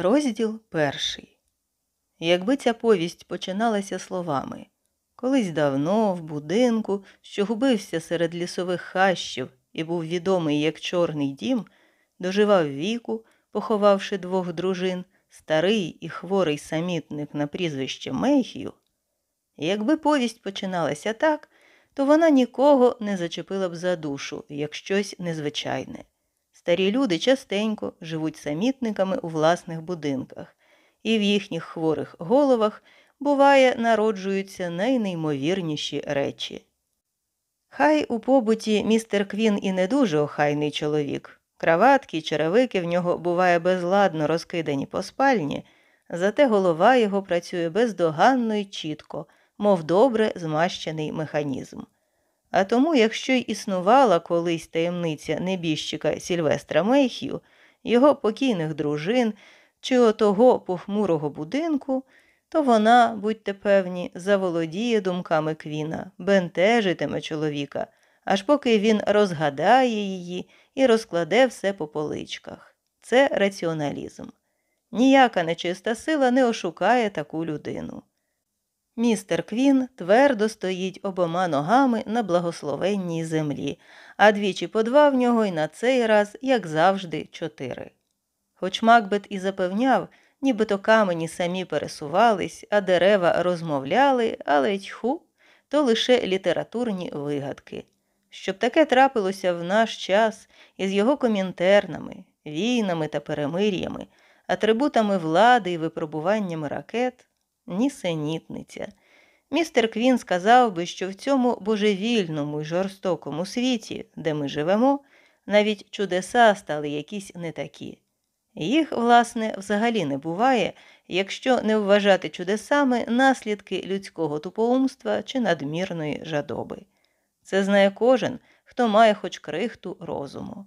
Розділ перший. Якби ця повість починалася словами Колись давно, в будинку, що губився серед лісових хащів і був відомий як Чорний дім, доживав віку, поховавши двох дружин, старий і хворий самітник на прізвище Мейхію, якби повість починалася так, то вона нікого не зачепила б за душу, як щось незвичайне. Старі люди частенько живуть самітниками у власних будинках, і в їхніх хворих головах, буває, народжуються найнеймовірніші речі. Хай у побуті містер Квін і не дуже охайний чоловік, краватки черевики в нього буває безладно розкидані по спальні, зате голова його працює бездоганно й чітко, мов добре змащений механізм. А тому, якщо й існувала колись таємниця небіжчика Сільвестра Мейхію, його покійних дружин чи отого похмурого будинку, то вона, будьте певні, заволодіє думками Квіна, бентежитиме чоловіка, аж поки він розгадає її і розкладе все по поличках. Це раціоналізм. Ніяка нечиста сила не ошукає таку людину. Містер Квін твердо стоїть обома ногами на благословенній землі, а двічі по два в нього й на цей раз, як завжди, чотири. Хоч Макбет і запевняв, нібито камені самі пересувались, а дерева розмовляли, але тьху, то лише літературні вигадки. Щоб таке трапилося в наш час із його комінтернами, війнами та перемир'ями, атрибутами влади і випробуваннями ракет, нісенітниця. Містер Квін сказав би, що в цьому божевільному й жорстокому світі, де ми живемо, навіть чудеса стали якісь не такі. Їх, власне, взагалі не буває, якщо не вважати чудесами наслідки людського тупоумства чи надмірної жадоби. Це знає кожен, хто має хоч крихту розуму.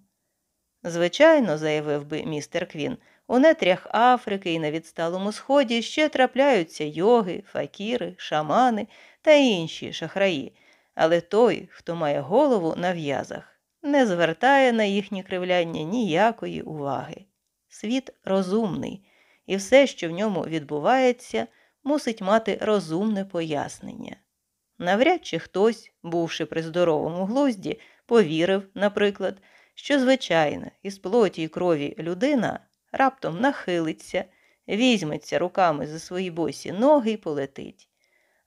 Звичайно, заявив би містер Квін, у нетрях Африки і на відсталому сході ще трапляються йоги, факіри, шамани та інші шахраї, але той, хто має голову на в'язах, не звертає на їхні кривляння ніякої уваги. Світ розумний, і все, що в ньому відбувається, мусить мати розумне пояснення. Навряд чи хтось, бувши при здоровому глузді, повірив, наприклад, що звичайна із плоті й крові людина раптом нахилиться, візьметься руками за свої босі ноги і полетить.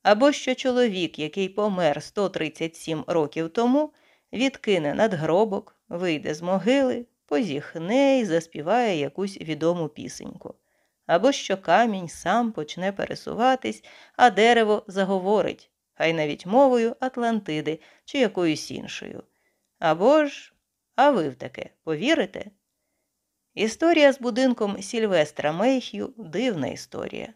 Або що чоловік, який помер 137 років тому, відкине надгробок, вийде з могили, позіхне і заспіває якусь відому пісеньку. Або що камінь сам почне пересуватись, а дерево заговорить, хай навіть мовою Атлантиди чи якоюсь іншою. Або ж, а ви в таке повірите? Історія з будинком Сільвестра Мейх'ю дивна історія.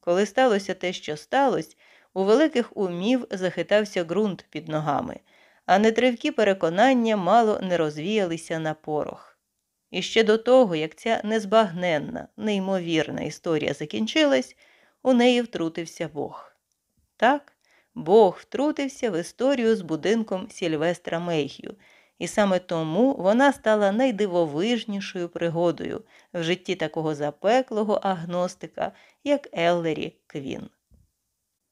Коли сталося те, що сталося, у великих умів захитався ґрунт під ногами, а нетривкі переконання мало не розвіялися на порох. І ще до того, як ця незбагненна, неймовірна історія закінчилась, у неї втрутився Бог. Так, Бог втрутився в історію з будинком Сільвестра Мейх'ю – і саме тому вона стала найдивовижнішою пригодою в житті такого запеклого агностика, як Еллері Квін.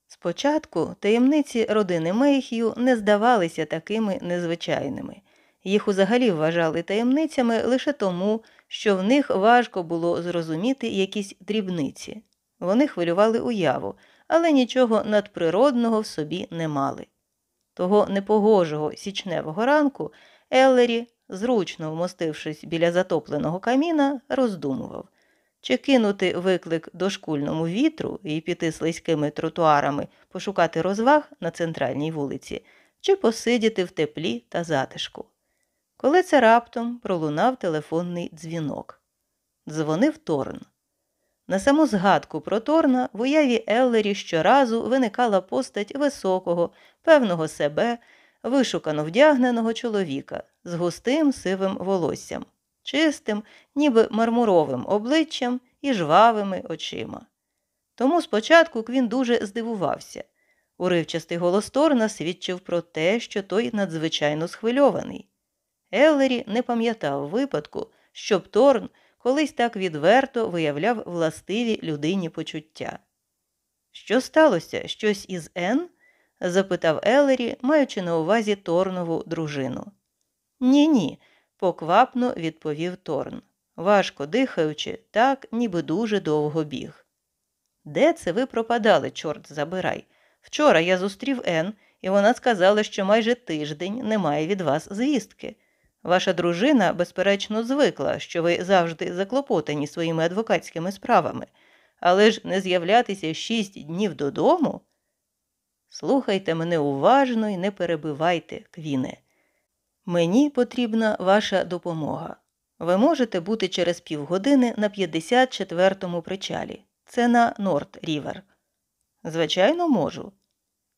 Спочатку таємниці родини Мейх'ю не здавалися такими незвичайними. Їх узагалі вважали таємницями лише тому, що в них важко було зрозуміти якісь дрібниці. Вони хвилювали уяву, але нічого надприродного в собі не мали. Того непогожого січневого ранку Еллері, зручно вмостившись біля затопленого каміна, роздумував, чи кинути виклик дошкульному вітру і піти слизькими тротуарами пошукати розваг на центральній вулиці, чи посидіти в теплі та затишку. Коли це раптом пролунав телефонний дзвінок. Дзвонив Торн. На саму згадку про Торна в уяві Еллері щоразу виникала постать високого, певного себе, вишукано вдягненого чоловіка з густим сивим волоссям, чистим, ніби мармуровим обличчям і жвавими очима. Тому спочатку Квін дуже здивувався. Уривчастий голос Торна свідчив про те, що той надзвичайно схвильований. Еллері не пам'ятав випадку, щоб Торн колись так відверто виявляв властиві людині почуття. Що сталося? Щось із Н? Запитав Елері, маючи на увазі Торнову дружину. Ні, ні, поквапно відповів Торн, важко дихаючи, так, ніби дуже довго біг. Де це ви пропадали, чорт забирай? Вчора я зустрів Ен, і вона сказала, що майже тиждень немає від вас звістки. Ваша дружина, безперечно, звикла, що ви завжди заклопотані своїми адвокатськими справами, але ж не з'являтися шість днів додому. Слухайте мене уважно і не перебивайте, Квіне. Мені потрібна ваша допомога. Ви можете бути через півгодини на 54-му причалі. Це на Норт Рівер. Звичайно, можу.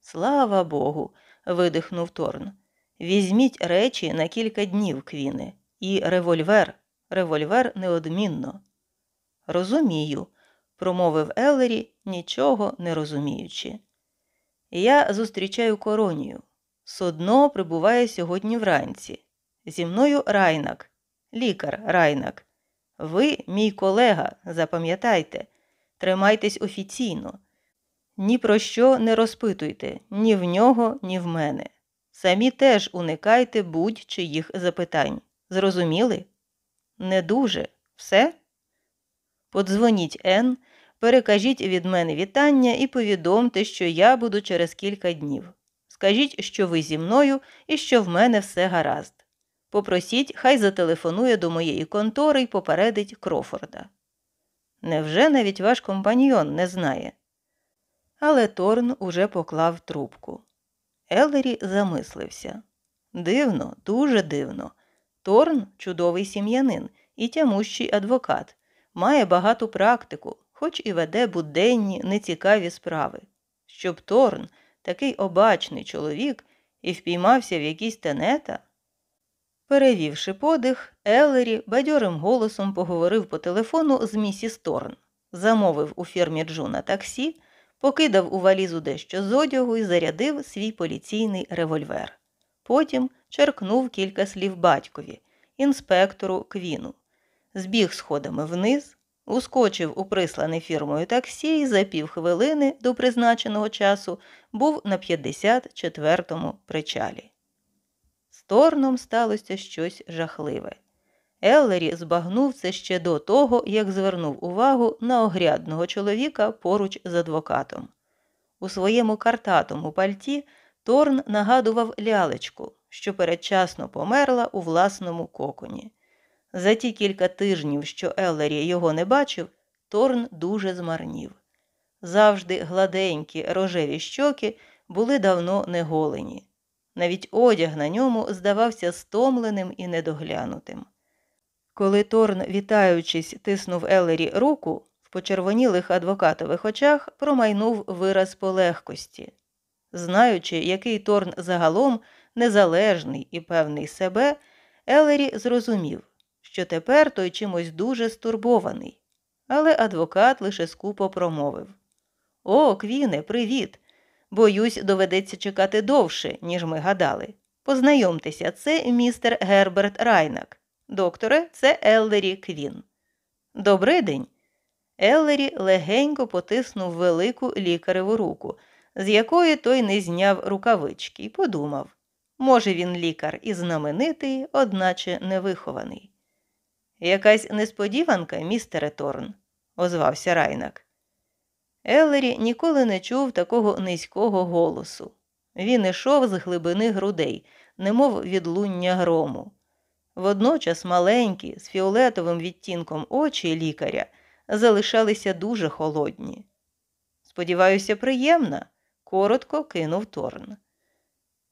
Слава Богу. видихнув Торн. Візьміть речі на кілька днів, Квіне, і револьвер. Револьвер неодмінно. Розумію, промовив Еллері, нічого не розуміючи. Я зустрічаю Коронію. Судно прибуває сьогодні вранці. Зі мною Райнак, лікар Райнак. Ви, мій колега, запам'ятайте, тримайтесь офіційно. Ні про що не розпитуйте ні в нього, ні в мене. Самі теж уникайте будь-чиїх запитань. Зрозуміли? Не дуже. Все? Подзвоніть Н, перекажіть від мене вітання і повідомте, що я буду через кілька днів. Скажіть, що ви зі мною і що в мене все гаразд. Попросіть, хай зателефонує до моєї контори і попередить Крофорда. Невже навіть ваш компаньйон не знає? Але Торн уже поклав трубку. Елері замислився. Дивно, дуже дивно. Торн чудовий сім'янин і тямущий адвокат, має багату практику, хоч і веде буденні, нецікаві справи. Щоб Торн, такий обачний чоловік, і впіймався в якісь тенета. Перевівши подих, Еллері бадьорим голосом поговорив по телефону з місіс Торн, замовив у фірмі Джуна таксі покидав у валізу дещо з одягу і зарядив свій поліційний револьвер. Потім черкнув кілька слів батькові, інспектору Квіну, збіг сходами вниз, ускочив у прислане фірмою таксі і за півхвилини до призначеного часу був на 54-му причалі. З Торном сталося щось жахливе. Еллері збагнув це ще до того, як звернув увагу на огрядного чоловіка поруч з адвокатом. У своєму картатому пальті Торн нагадував лялечку, що передчасно померла у власному коконі. За ті кілька тижнів, що Еллері його не бачив, Торн дуже змарнів. Завжди гладенькі рожеві щоки були давно неголені. Навіть одяг на ньому здавався стомленим і недоглянутим. Коли Торн, вітаючись, тиснув Елері руку, в почервонілих адвокатових очах промайнув вираз полегкості. Знаючи, який Торн загалом незалежний і певний себе, Елері зрозумів, що тепер той чимось дуже стурбований. Але адвокат лише скупо промовив О, Квіне, привіт! Боюсь, доведеться чекати довше, ніж ми гадали. Познайомтеся, це містер Герберт Райнак. Докторе, це Еллері Квін. Добрий день. Еллері легенько потиснув велику лікареву руку, з якої той не зняв рукавички, і подумав може, він лікар і знаменитий, одначе невихований. Якась несподіванка, містере Торн, озвався Райнак. Еллері ніколи не чув такого низького голосу. Він ішов з глибини грудей, немов відлуння грому. Водночас маленькі, з фіолетовим відтінком очі лікаря залишалися дуже холодні. Сподіваюся, приємна, коротко кинув Торн.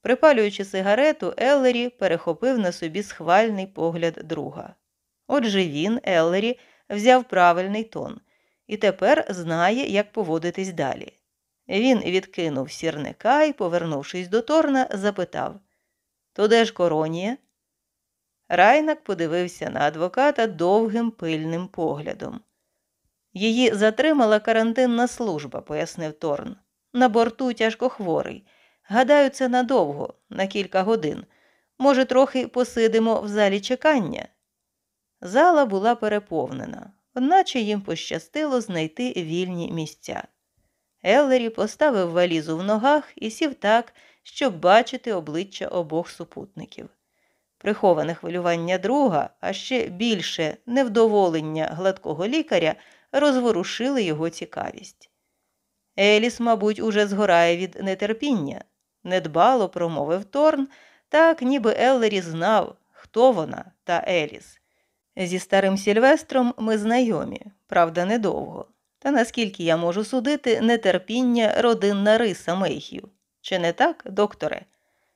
Припалюючи сигарету, Еллері перехопив на собі схвальний погляд друга. Отже він, Еллері, взяв правильний тон і тепер знає, як поводитись далі. Він відкинув сірника і, повернувшись до Торна, запитав То де ж коронія? Райнак подивився на адвоката довгим пильним поглядом. Її затримала карантинна служба, пояснив Торн. На борту тяжкохворий. Гадаю, це надовго, на кілька годин. Може, трохи посидимо в залі чекання? Зала була переповнена, одначе їм пощастило знайти вільні місця. Еллері поставив валізу в ногах і сів так, щоб бачити обличчя обох супутників. Приховане хвилювання друга, а ще більше невдоволення гладкого лікаря розворушили його цікавість. Еліс, мабуть, уже згорає від нетерпіння, недбало промовив Торн, так ніби Еллері знав, хто вона та Еліс. Зі старим Сільвестром ми знайомі, правда, недовго. Та наскільки я можу судити, нетерпіння родинна риса Мейхів. Чи не так, докторе?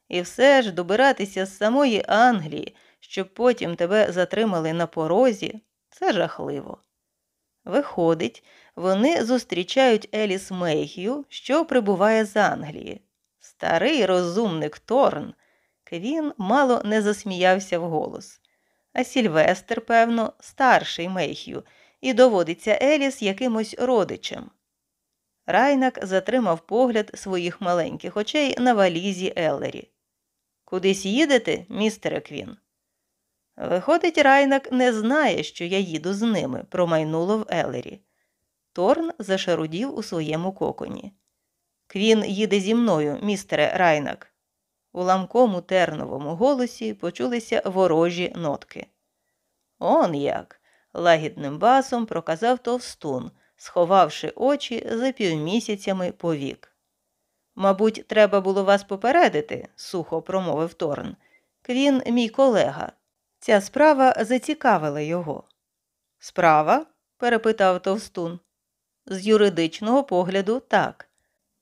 І все ж добиратися з самої Англії, щоб потім тебе затримали на порозі, це жахливо. Виходить, вони зустрічають Еліс Мейхію, що прибуває з Англії. Старий розумник Торн. Квін мало не засміявся вголос. А Сільвестр, певно, старший Мейхію, і доводиться Еліс якимось родичем. Райнак затримав погляд своїх маленьких очей на валізі Еллері. Кудись їдете, містере Квін? Виходить, Райнак не знає, що я їду з ними, промайнуло в Елері. Торн зашарудів у своєму коконі. Квін їде зі мною, містере Райнак. У ламкому терновому голосі почулися ворожі нотки. Он як. лагідним басом проказав товстун, сховавши очі за півмісяцями повік. Мабуть, треба було вас попередити, сухо промовив Торн. Квін мій колега. Ця справа зацікавила його. Справа? перепитав товстун. З юридичного погляду, так.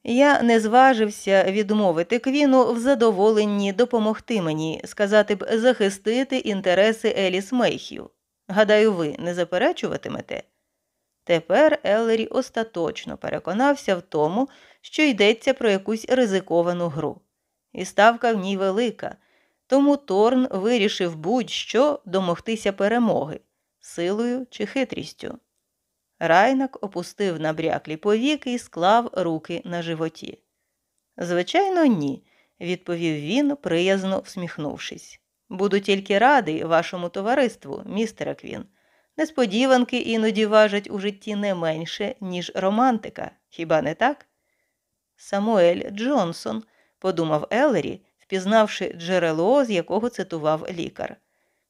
Я не зважився відмовити Квіну в задоволенні допомогти мені, сказати б, захистити інтереси Еліс Мейхів. Гадаю, ви не заперечуватимете? Тепер Еллері остаточно переконався в тому, що йдеться про якусь ризиковану гру. І ставка в ній велика, тому Торн вирішив будь-що домогтися перемоги силою чи хитрістю. Райнак опустив набряклі повіки і склав руки на животі. Звичайно, ні, відповів він, приязно всміхнувшись. Буду тільки радий вашому товариству, містере Квін. Несподіванки іноді важать у житті не менше, ніж романтика, хіба не так? Самуель Джонсон, подумав Еллері, впізнавши джерело, з якого цитував лікар.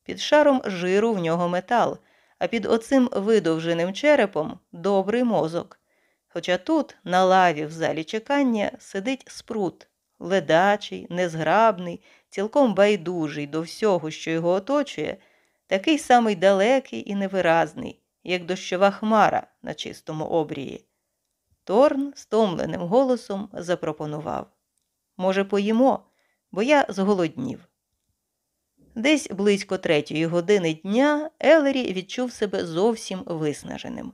Під шаром жиру в нього метал, а під оцим видовженим черепом добрий мозок. Хоча тут, на лаві в залі чекання, сидить спрут, ледачий, незграбний, цілком байдужий до всього, що його оточує, такий самий далекий і невиразний, як дощова хмара на чистому обрії. Торн стомленим голосом запропонував Може, поїмо, бо я зголоднів. Десь близько третьої години дня Елері відчув себе зовсім виснаженим.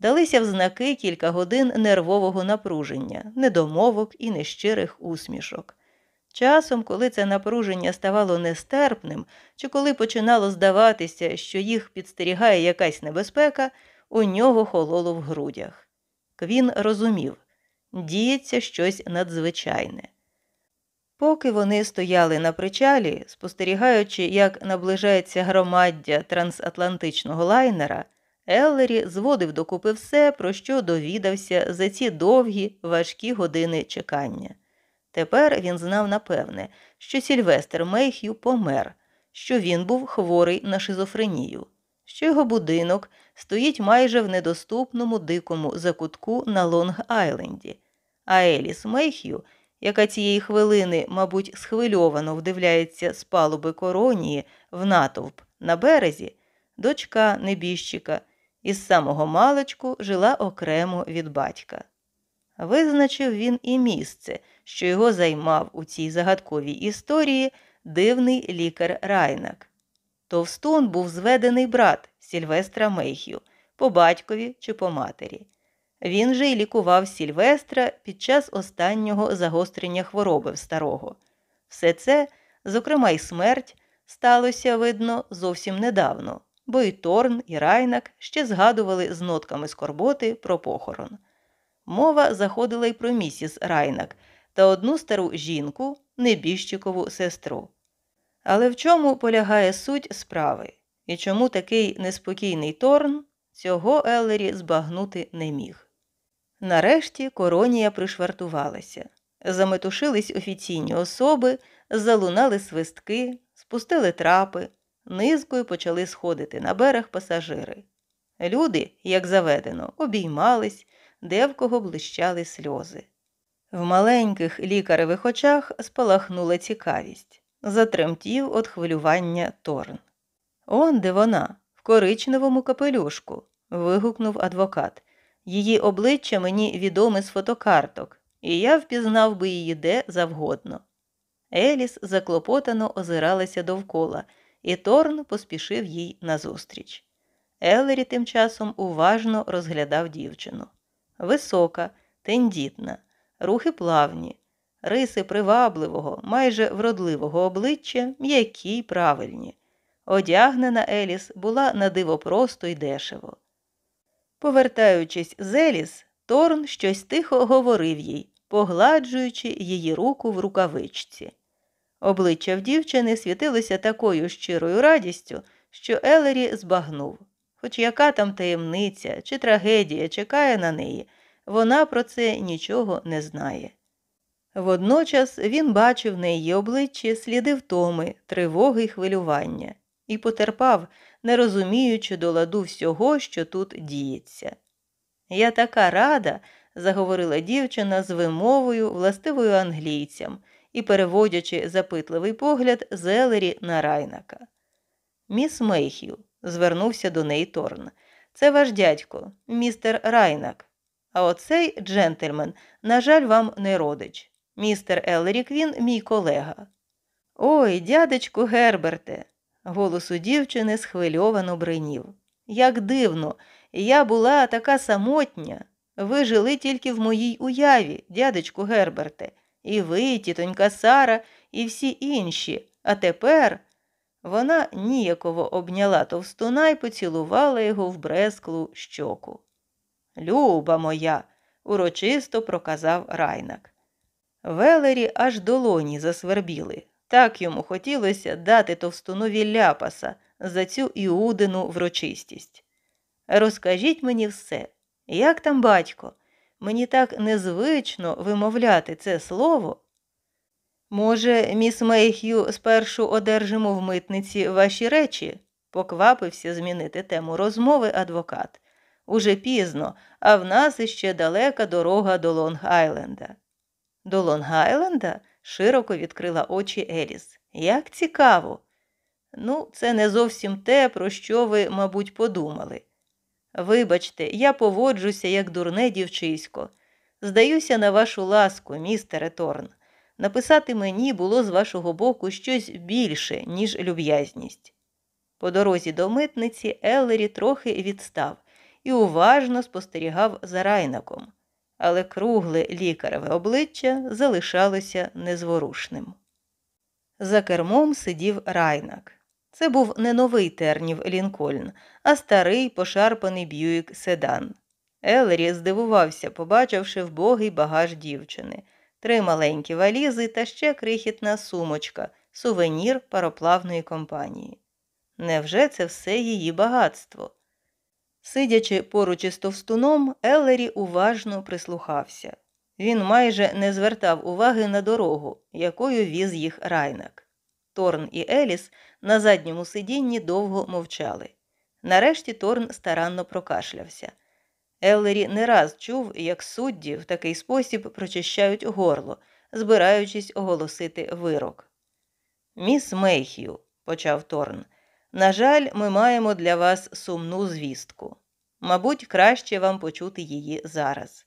Далися в знаки кілька годин нервового напруження, недомовок і нещирих усмішок. Часом, коли це напруження ставало нестерпним, чи коли починало здаватися, що їх підстерігає якась небезпека, у нього хололо в грудях. Квін розумів діється щось надзвичайне. Поки вони стояли на причалі, спостерігаючи, як наближається громаддя трансатлантичного лайнера, Еллері зводив докупи все, про що довідався за ці довгі, важкі години чекання. Тепер він знав напевне, що Сільвестр Мейх'ю помер, що він був хворий на шизофренію, що його будинок стоїть майже в недоступному дикому закутку на Лонг Айленді, а Еліс Мейх'ю, яка цієї хвилини, мабуть, схвильовано вдивляється з палуби коронії в натовп на березі, дочка небіжчика, із самого маличку жила окремо від батька. Визначив він і місце, що його займав у цій загадковій історії дивний лікар Райнак. Товстун був зведений брат Сільвестра Мейхю, по батькові чи по матері. Він же й лікував Сільвестра під час останнього загострення хвороби в старого. Все це, зокрема й смерть, сталося, видно, зовсім недавно, бо і Торн, і Райнак ще згадували з нотками скорботи про похорон. Мова заходила й про місіс Райнак та одну стару жінку, небіжчикову сестру. Але в чому полягає суть справи? І чому такий неспокійний Торн цього Еллері збагнути не міг. Нарешті коронія пришвартувалася. Заметушились офіційні особи, залунали свистки, спустили трапи, низкою почали сходити на берег пасажири. Люди, як заведено, обіймались, де в кого блищали сльози. В маленьких лікаревих очах спалахнула цікавість, затремтів от хвилювання Торн. Он де вона, в коричневому капелюшку, вигукнув адвокат. Її обличчя мені відоме з фотокарток, і я впізнав би її де завгодно. Еліс заклопотано озиралася довкола, і Торн поспішив їй назустріч. Елері тим часом уважно розглядав дівчину. Висока, тендітна, рухи плавні, риси привабливого, майже вродливого обличчя, м'які й правильні. Одягнена Еліс була на диво просто й дешево. Повертаючись з Еліс, Торн щось тихо говорив їй, погладжуючи її руку в рукавичці. Обличчя в дівчини світилося такою щирою радістю, що Елері збагнув. Хоч яка там таємниця чи трагедія чекає на неї, вона про це нічого не знає. Водночас він бачив на її обличчі сліди втоми, тривоги й хвилювання, і потерпав, не розуміючи до ладу всього, що тут діється. Я така рада, заговорила дівчина з вимовою, властивою англійцям і переводячи запитливий погляд з Елері на райнака. Міс Мейхів, звернувся до неї Торн, це ваш дядько, містер Райнак. А оцей джентльмен, на жаль, вам не родич. Містер Елері Квін мій колега. Ой, дядечку Герберте, голос у дівчини схвильовано бринів. Як дивно, я була така самотня. Ви жили тільки в моїй уяві, дядечку Герберте, і ви, тітонька Сара, і всі інші. А тепер вона ніяково обняла товстуна і поцілувала його в бресклу щоку. Люба моя, урочисто проказав райнак. Велері аж долоні засвербіли. Так йому хотілося дати товстунові ляпаса за цю іудину врочистість. Розкажіть мені все, як там батько? Мені так незвично вимовляти це слово. Може, міс Мейх'ю, спершу одержимо в митниці ваші речі? поквапився змінити тему розмови адвокат. Уже пізно, а в нас іще далека дорога до Лонг-Айленда. До Лонг-Айленда? Широко відкрила очі Еліс. Як цікаво. Ну, це не зовсім те, про що ви, мабуть, подумали. Вибачте, я поводжуся, як дурне дівчисько. Здаюся на вашу ласку, містере Торн. Написати мені було з вашого боку щось більше, ніж люб'язність. По дорозі до митниці Еллері трохи відстав і уважно спостерігав за райнаком, але кругле лікареве обличчя залишалося незворушним. За кермом сидів райнак. Це був не новий тернів Лінкольн, а старий пошарпаний б'юїк седан. Елері здивувався, побачивши вбогий багаж дівчини, три маленькі валізи та ще крихітна сумочка, сувенір пароплавної компанії. Невже це все її багатство? Сидячи поруч із товстуном, Еллері уважно прислухався. Він майже не звертав уваги на дорогу, якою віз їх райнак. Торн і Еліс на задньому сидінні довго мовчали. Нарешті Торн старанно прокашлявся. Еллері не раз чув, як судді в такий спосіб прочищають горло, збираючись оголосити вирок. Міс Мейх'ю, почав Торн, на жаль, ми маємо для вас сумну звістку. Мабуть, краще вам почути її зараз.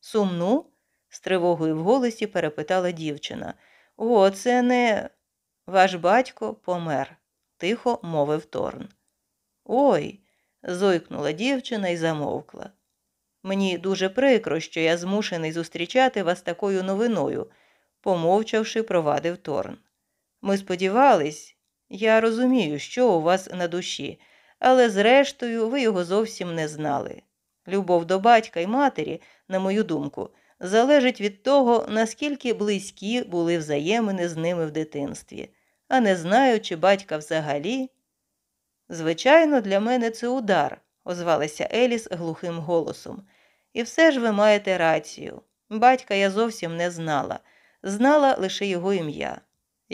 Сумну? з тривогою в голосі перепитала дівчина. О, це не. Ваш батько помер, тихо мовив Торн. Ой. зойкнула дівчина і замовкла. Мені дуже прикро, що я змушений зустрічати вас такою новиною, помовчавши, провадив Торн. Ми сподівались, я розумію, що у вас на душі, але зрештою ви його зовсім не знали. Любов до батька і матері, на мою думку, залежить від того, наскільки близькі були взаємини з ними в дитинстві, а не знаючи батька взагалі. Звичайно, для мене це удар, озвалася Еліс глухим голосом. І все ж ви маєте рацію. Батька я зовсім не знала, знала лише його ім'я.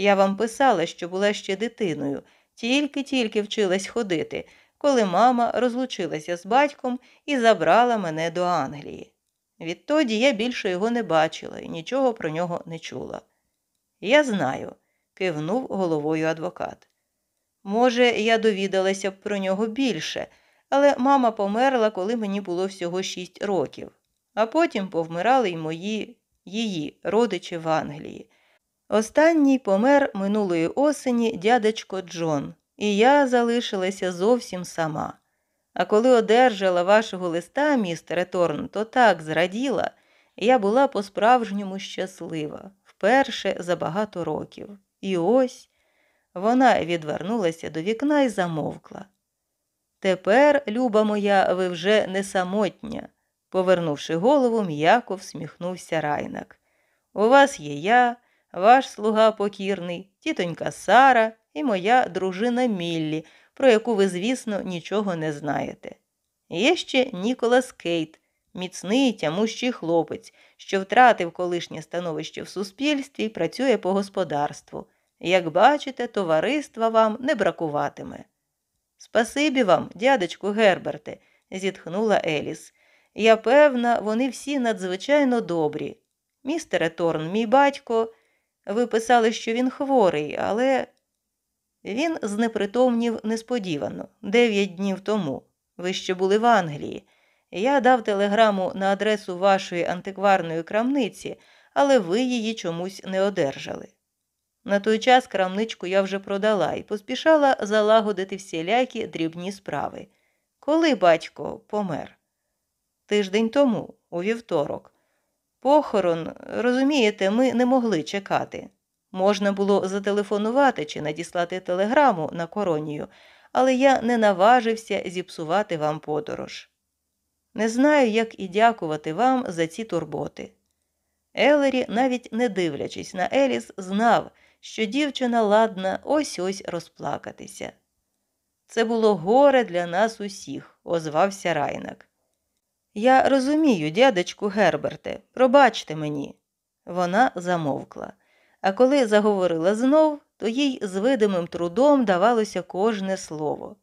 Я вам писала, що була ще дитиною, тільки-тільки вчилась ходити, коли мама розлучилася з батьком і забрала мене до Англії. Відтоді я більше його не бачила і нічого про нього не чула. Я знаю, кивнув головою адвокат. Може, я довідалася б про нього більше, але мама померла, коли мені було всього шість років, а потім повмирали й мої її родичі в Англії. Останній помер минулої осені дядечко Джон, і я залишилася зовсім сама. А коли одержала вашого листа, містере Торн, то так зраділа, я була по-справжньому щаслива, вперше за багато років. І ось вона відвернулася до вікна і замовкла. Тепер, люба моя, ви вже не самотня, повернувши голову, м'яко всміхнувся райнак. У вас є я, ваш слуга покірний, тітонька Сара і моя дружина Міллі, про яку ви, звісно, нічого не знаєте. Є ще Ніколас Кейт, міцний тямущий хлопець, що втратив колишнє становище в суспільстві і працює по господарству. Як бачите, товариства вам не бракуватиме. Спасибі вам, дядечку Герберте, зітхнула Еліс. Я певна, вони всі надзвичайно добрі. Містере Торн, мій батько, ви писали, що він хворий, але він знепритомнів несподівано, дев'ять днів тому. Ви ще були в Англії. Я дав телеграму на адресу вашої антикварної крамниці, але ви її чомусь не одержали. На той час крамничку я вже продала і поспішала залагодити всілякі дрібні справи. Коли батько помер? Тиждень тому, у вівторок. Похорон, розумієте, ми не могли чекати. Можна було зателефонувати чи надіслати телеграму на коронію, але я не наважився зіпсувати вам подорож. Не знаю, як і дякувати вам за ці турботи. Елері, навіть не дивлячись на Еліс, знав, що дівчина ладна ось ось розплакатися. Це було горе для нас усіх, озвався Райнак. Я розумію, дядечку Герберте, пробачте мені. Вона замовкла, а коли заговорила знов, то їй з видимим трудом давалося кожне слово.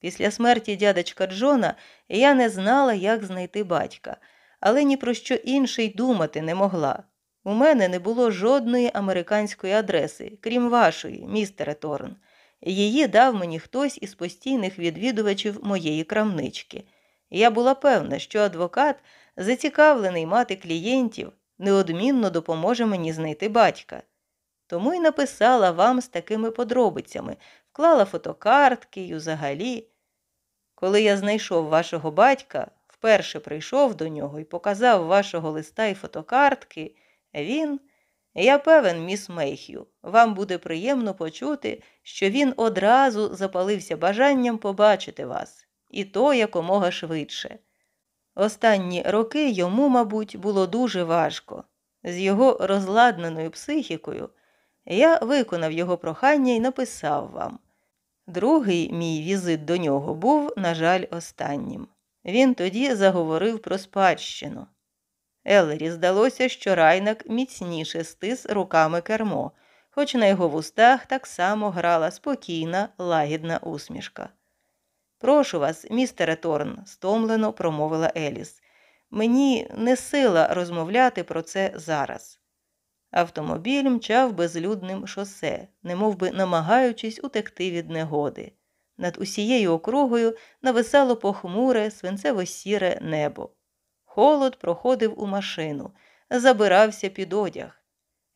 Після смерті дядечка Джона я не знала, як знайти батька, але ні про що інше й думати не могла. У мене не було жодної американської адреси, крім вашої, містере Торн. Її дав мені хтось із постійних відвідувачів моєї крамнички. Я була певна, що адвокат, зацікавлений мати клієнтів, неодмінно допоможе мені знайти батька. Тому й написала вам з такими подробицями, вклала фотокартки й взагалі. Коли я знайшов вашого батька, вперше прийшов до нього і показав вашого листа і фотокартки. Він, я певен, міс Мейхю, вам буде приємно почути, що він одразу запалився бажанням побачити вас, і то якомога швидше. Останні роки йому, мабуть, було дуже важко. З його розладненою психікою я виконав його прохання і написав вам. Другий мій візит до нього був, на жаль, останнім. Він тоді заговорив про спадщину. Елері здалося, що райнак міцніше стис руками кермо, хоч на його вустах так само грала спокійна, лагідна усмішка. Прошу вас, містере Торн, стомлено промовила Еліс. Мені не сила розмовляти про це зараз. Автомобіль мчав безлюдним шосе, немовби намагаючись утекти від негоди. Над усією округою нависало похмуре, свинцево сіре небо. Холод проходив у машину, забирався під одяг.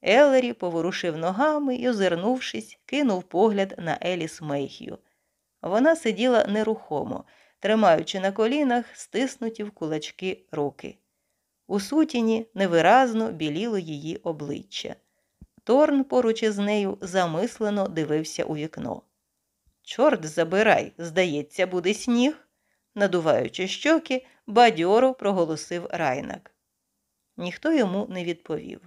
Елері поворушив ногами і, озирнувшись, кинув погляд на Еліс Мейхію. Вона сиділа нерухомо, тримаючи на колінах стиснуті в кулачки руки. У сутіні невиразно біліло її обличчя. Торн поруч із нею замислено дивився у вікно. Чорт забирай, здається, буде сніг надуваючи щоки, бадьоро проголосив райнак. Ніхто йому не відповів.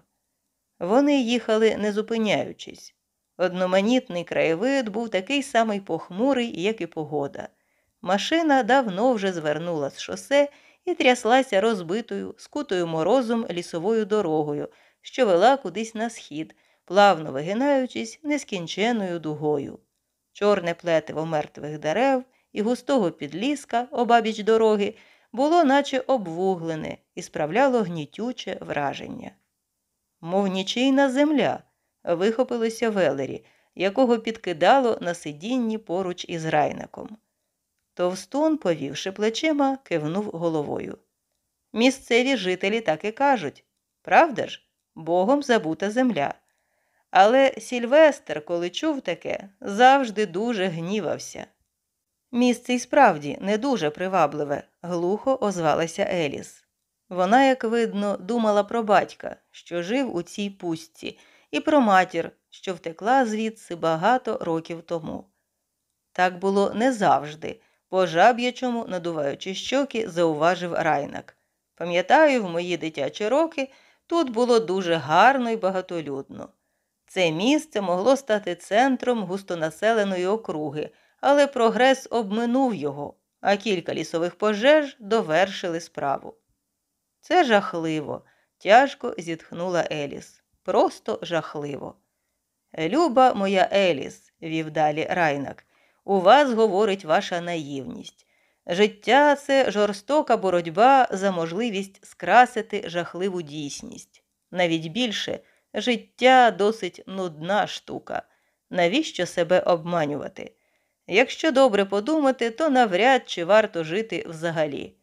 Вони їхали не зупиняючись. Одноманітний краєвид був такий самий похмурий, як і погода. Машина давно вже звернула з шосе і тряслася розбитою, скутою морозом лісовою дорогою, що вела кудись на схід, плавно вигинаючись нескінченою дугою. Чорне плетиво мертвих дерев і густого підліска обабіч дороги було наче обвуглене і справляло гнітюче враження. Мов нічийна земля, вихопилося велері, якого підкидало на сидінні поруч із райником. Товстун, повівши плечима, кивнув головою. Місцеві жителі так і кажуть правда ж, богом забута земля. Але Сільвестр, коли чув таке, завжди дуже гнівався. Місце й справді не дуже привабливе, глухо озвалася Еліс. Вона, як видно, думала про батька, що жив у цій пустці, і про матір, що втекла звідси багато років тому. Так було не завжди, по жаб'ячому, надуваючи щоки, зауважив райнак. Пам'ятаю, в мої дитячі роки тут було дуже гарно і багатолюдно. Це місце могло стати центром густонаселеної округи, але прогрес обминув його, а кілька лісових пожеж довершили справу. Це жахливо, тяжко зітхнула Еліс. Просто жахливо. Люба моя Еліс, вів далі райнак, у вас говорить ваша наївність. Життя це жорстока боротьба за можливість скрасити жахливу дійсність. Навіть більше життя досить нудна штука. Навіщо себе обманювати? Якщо добре подумати, то навряд чи варто жити взагалі.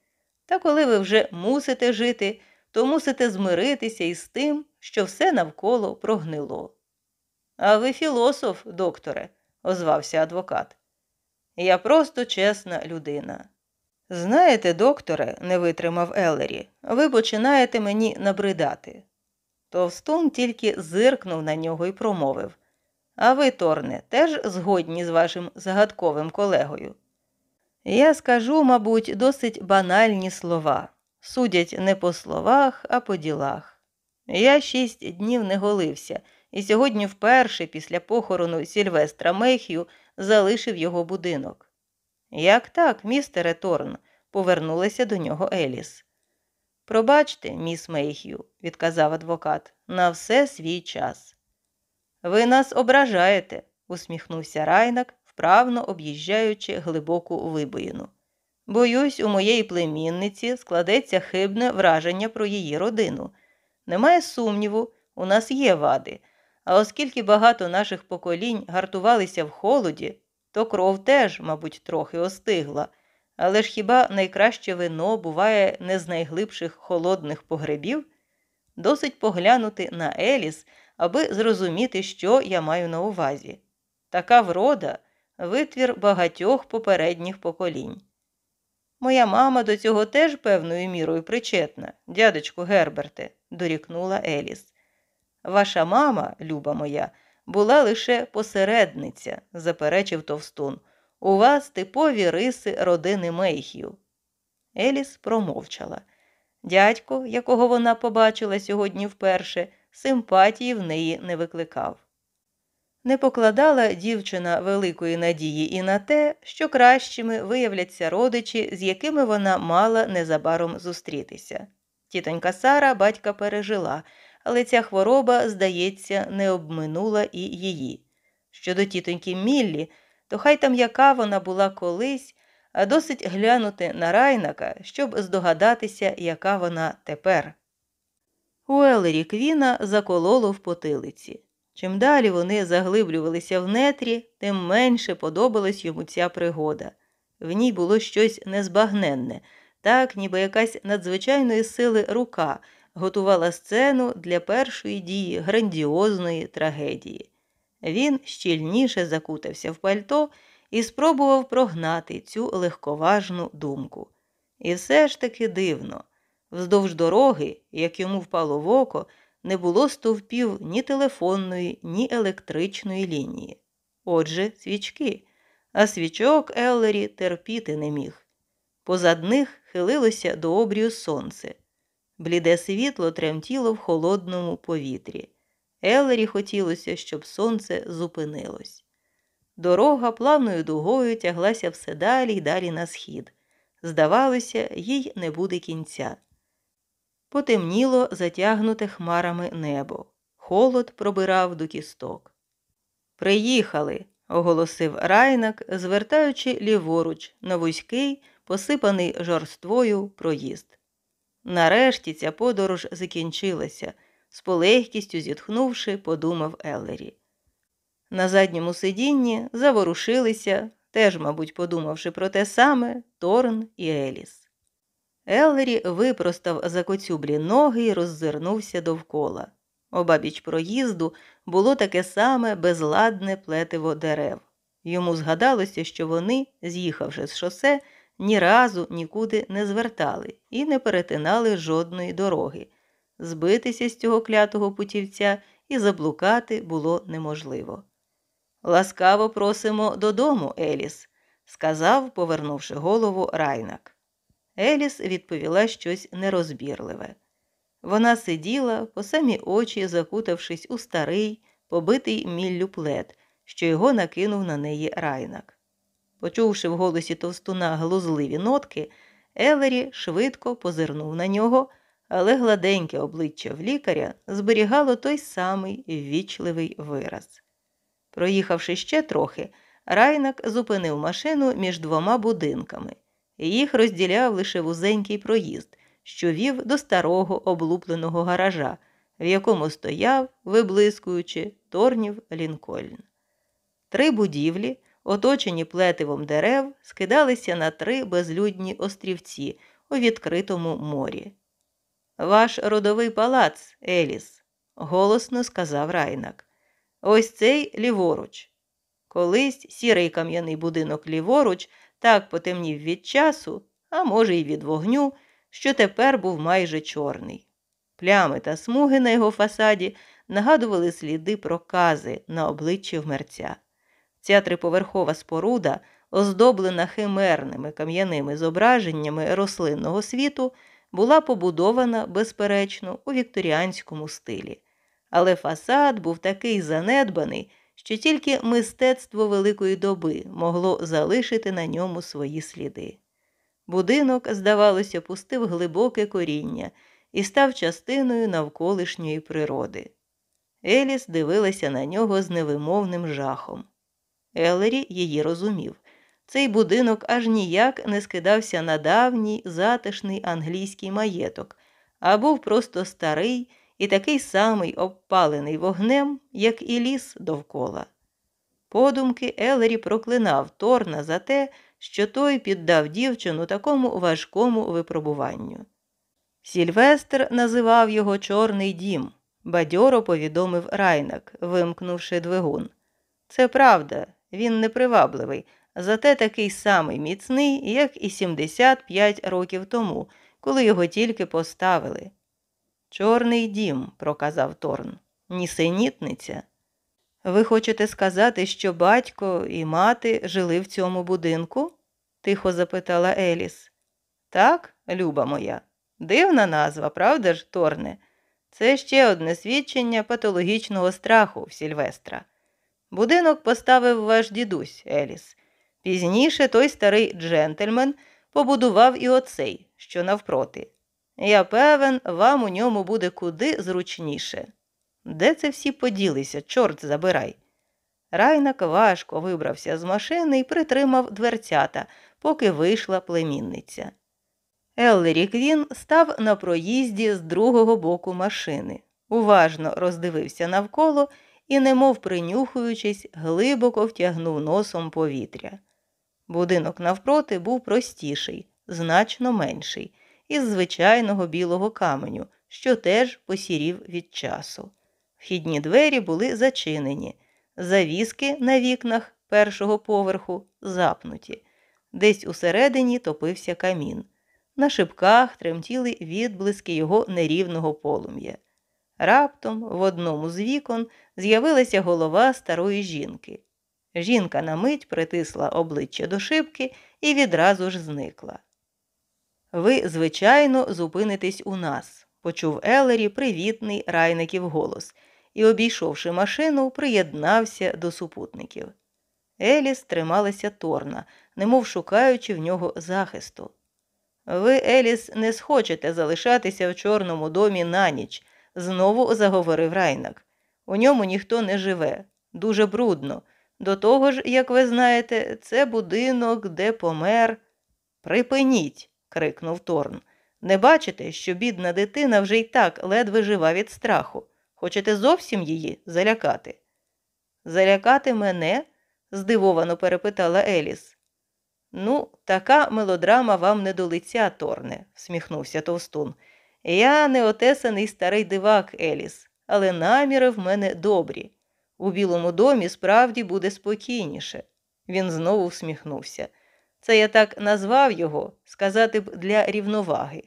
Та коли ви вже мусите жити, то мусите змиритися із тим, що все навколо прогнило. А ви філософ, докторе, озвався адвокат. Я просто чесна людина. Знаєте, докторе, не витримав Елері, ви починаєте мені набридати. Товстун тільки зиркнув на нього і промовив А ви, Торне, теж згодні з вашим загадковим колегою. Я скажу, мабуть, досить банальні слова. Судять не по словах, а по ділах. Я шість днів не голився, і сьогодні вперше після похорону Сільвестра Мейх'ю залишив його будинок. Як так, містере Торн, повернулася до нього Еліс. Пробачте, міс Мейх'ю, відказав адвокат, на все свій час. Ви нас ображаєте, усміхнувся райнак, вправно об'їжджаючи глибоку вибоїну. Боюсь, у моєї племінниці складеться хибне враження про її родину. Немає сумніву, у нас є вади, а оскільки багато наших поколінь гартувалися в холоді, то кров теж, мабуть, трохи остигла. Але ж хіба найкраще вино буває не з найглибших холодних погребів? Досить поглянути на Еліс, аби зрозуміти, що я маю на увазі. Така врода витвір багатьох попередніх поколінь. Моя мама до цього теж певною мірою причетна, дядечку Герберте, дорікнула Еліс. Ваша мама, люба моя, була лише посередниця, заперечив товстун. У вас типові риси родини Мейхів. Еліс промовчала. Дядько, якого вона побачила сьогодні вперше, симпатії в неї не викликав. Не покладала дівчина великої надії і на те, що кращими виявляться родичі, з якими вона мала незабаром зустрітися. Тітонька Сара батька пережила, але ця хвороба, здається, не обминула і її. Щодо тітоньки Міллі, то хай там яка вона була колись, а досить глянути на райнака, щоб здогадатися, яка вона тепер. У Елері Квіна закололо в потилиці. Чим далі вони заглиблювалися в нетрі, тим менше подобалась йому ця пригода. В ній було щось незбагненне, так, ніби якась надзвичайної сили рука готувала сцену для першої дії грандіозної трагедії. Він щільніше закутався в пальто і спробував прогнати цю легковажну думку. І все ж таки дивно. Вздовж дороги, як йому впало в око, не було стовпів ні телефонної, ні електричної лінії. Отже, свічки, а свічок Еллері терпіти не міг. Позад них хилилося до обрію сонце. Бліде світло тремтіло в холодному повітрі. Елері хотілося, щоб сонце зупинилось. Дорога плавною дугою тяглася все далі й далі на схід. Здавалося, їй не буде кінця. Потемніло затягнуте хмарами небо. Холод пробирав до кісток. Приїхали, оголосив райнак, звертаючи ліворуч на вузький, посипаний жорствою проїзд. Нарешті ця подорож закінчилася, з полегкістю зітхнувши, подумав Еллері. На задньому сидінні заворушилися, теж, мабуть, подумавши про те саме, Торн і Еліс. Еллері випростав закоцюблі ноги і роззирнувся довкола. Обабіч проїзду було таке саме безладне плетиво дерев. Йому згадалося, що вони, з'їхавши з шосе, ні разу нікуди не звертали і не перетинали жодної дороги. Збитися з цього клятого путівця і заблукати було неможливо. Ласкаво просимо додому, Еліс, сказав, повернувши голову райнак. Еліс відповіла щось нерозбірливе. Вона сиділа, по самі очі, закутавшись у старий, побитий міллю плед, що його накинув на неї райнак. Почувши в голосі товстуна глузливі нотки, Елері швидко позирнув на нього, але гладеньке обличчя в лікаря зберігало той самий ввічливий вираз. Проїхавши ще трохи, райнак зупинив машину між двома будинками. Їх розділяв лише вузенький проїзд що вів до старого облупленого гаража, в якому стояв, виблискуючи, торнів Лінкольн. Три будівлі, оточені плетивом дерев, скидалися на три безлюдні острівці у відкритому морі. Ваш родовий палац, Еліс, голосно сказав райнак. Ось цей ліворуч. Колись сірий кам'яний будинок ліворуч так потемнів від часу, а може, й від вогню що тепер був майже чорний. Плями та смуги на його фасаді нагадували сліди прокази на обличчі вмерця. Ця триповерхова споруда, оздоблена химерними кам'яними зображеннями рослинного світу, була побудована, безперечно, у вікторіанському стилі. Але фасад був такий занедбаний, що тільки мистецтво великої доби могло залишити на ньому свої сліди. Будинок, здавалося, пустив глибоке коріння і став частиною навколишньої природи. Еліс дивилася на нього з невимовним жахом. Елері її розумів. Цей будинок аж ніяк не скидався на давній затишний англійський маєток, а був просто старий і такий самий обпалений вогнем, як і ліс довкола. Подумки Елері проклинав Торна за те, що той піддав дівчину такому важкому випробуванню. Сільвестр називав його Чорний дім, бадьоро повідомив райнак, вимкнувши двигун. Це правда, він непривабливий, зате такий самий міцний, як і 75 років тому, коли його тільки поставили. Чорний дім, проказав Торн, нісенітниця. Ви хочете сказати, що батько і мати жили в цьому будинку? тихо запитала Еліс. Так, люба моя, дивна назва, правда ж, Торне? Це ще одне свідчення патологічного страху в Сільвестра. Будинок поставив ваш дідусь, Еліс. Пізніше той старий джентльмен побудував і оцей, що навпроти. Я певен, вам у ньому буде куди зручніше. Де це всі поділися, чорт забирай? Райнак важко вибрався з машини і притримав дверцята, поки вийшла племінниця. Еллері Квін став на проїзді з другого боку машини, уважно роздивився навколо і, немов принюхуючись, глибоко втягнув носом повітря. Будинок навпроти був простіший, значно менший, із звичайного білого каменю, що теж посірів від часу. Вхідні двері були зачинені, завіски на вікнах першого поверху запнуті. Десь усередині топився камін. На шибках тремтіли відблиски його нерівного полум'я. Раптом в одному з вікон з'явилася голова старої жінки. Жінка на мить притисла обличчя до шибки і відразу ж зникла. Ви, звичайно, зупинитесь у нас, почув Елері привітний райників голос і, обійшовши машину, приєднався до супутників. Еліс трималася Торна, немов шукаючи в нього захисту. Ви, Еліс, не схочете залишатися в Чорному домі на ніч, знову заговорив Райнак. У ньому ніхто не живе, дуже брудно. До того ж, як ви знаєте, це будинок, де помер. Припиніть. Крикнув Торн. Не бачите, що бідна дитина вже й так ледве жива від страху. Хочете зовсім її залякати? Залякати мене? здивовано перепитала Еліс. Ну, така мелодрама вам не до лиця, Торне, всміхнувся Товстун. Я не отесаний старий дивак, Еліс, але наміри в мене добрі. У Білому домі справді буде спокійніше. Він знову всміхнувся. Це я так назвав його, сказати б для рівноваги.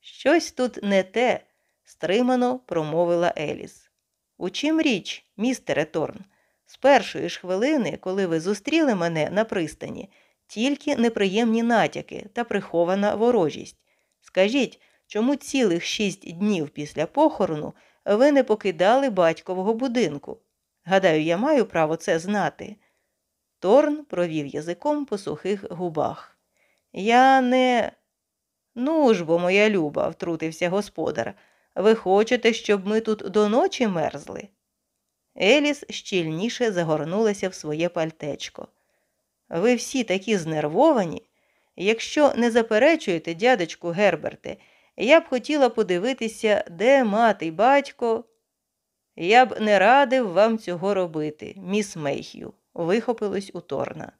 Щось тут не те, стримано промовила Еліс. У чим річ, містере Торн? З першої ж хвилини, коли ви зустріли мене на пристані, тільки неприємні натяки та прихована ворожість. Скажіть, чому цілих шість днів після похорону ви не покидали батькового будинку? Гадаю, я маю право це знати. Торн провів язиком по сухих губах. Я не. Ну ж бо, моя люба, втрутився господар. Ви хочете, щоб ми тут до ночі мерзли? Еліс щільніше загорнулася в своє пальтечко. Ви всі такі знервовані. Якщо не заперечуєте, дядечку Герберте, я б хотіла подивитися, де мати й батько. Я б не радив вам цього робити, міс Мейх'ю, вихопилось у Торна.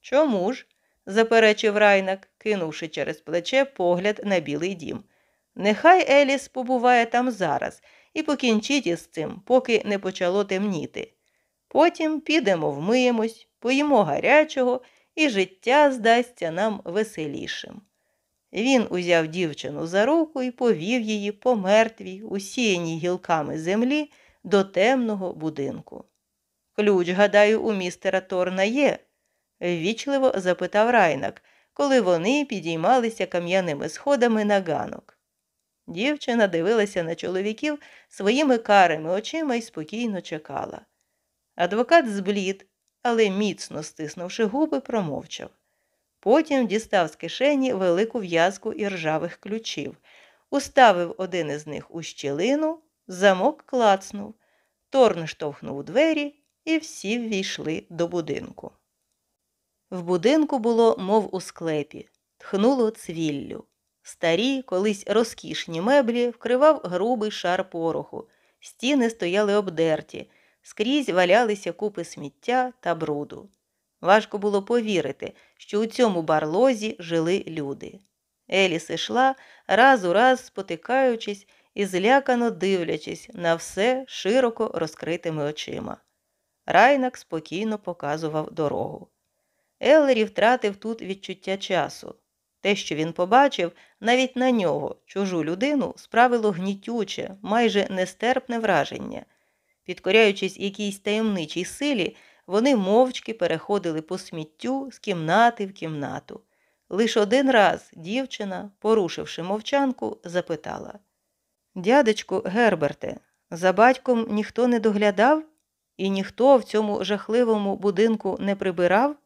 Чому ж? заперечив Райнак, кинувши через плече погляд на білий дім. Нехай Еліс побуває там зараз і покінчіть із цим, поки не почало темніти. Потім підемо вмиємось, поїмо гарячого, і життя здасться нам веселішим. Він узяв дівчину за руку і повів її по мертвій, усіяній гілками землі до темного будинку. Ключ, гадаю, у містера Торна є? ввічливо запитав Райнак, коли вони підіймалися кам'яними сходами на ганок. Дівчина дивилася на чоловіків своїми карими очима і спокійно чекала. Адвокат зблід, але міцно стиснувши губи, промовчав. Потім дістав з кишені велику в'язку іржавих ключів, уставив один із них у щілину, замок клацнув, Торн штовхнув двері, і всі ввійшли до будинку. В будинку було, мов у склепі, тхнуло цвіллю. Старі, колись розкішні меблі вкривав грубий шар пороху, стіни стояли обдерті, скрізь валялися купи сміття та бруду. Важко було повірити, що у цьому барлозі жили люди. Еліс ішла, раз у раз спотикаючись і злякано дивлячись на все широко розкритими очима. Райнак спокійно показував дорогу. Еллері втратив тут відчуття часу. Те, що він побачив, навіть на нього, чужу людину, справило гнітюче, майже нестерпне враження. Підкоряючись якійсь таємничій силі, вони мовчки переходили по сміттю з кімнати в кімнату. Лиш один раз дівчина, порушивши мовчанку, запитала Дядечку Герберте, за батьком ніхто не доглядав і ніхто в цьому жахливому будинку не прибирав?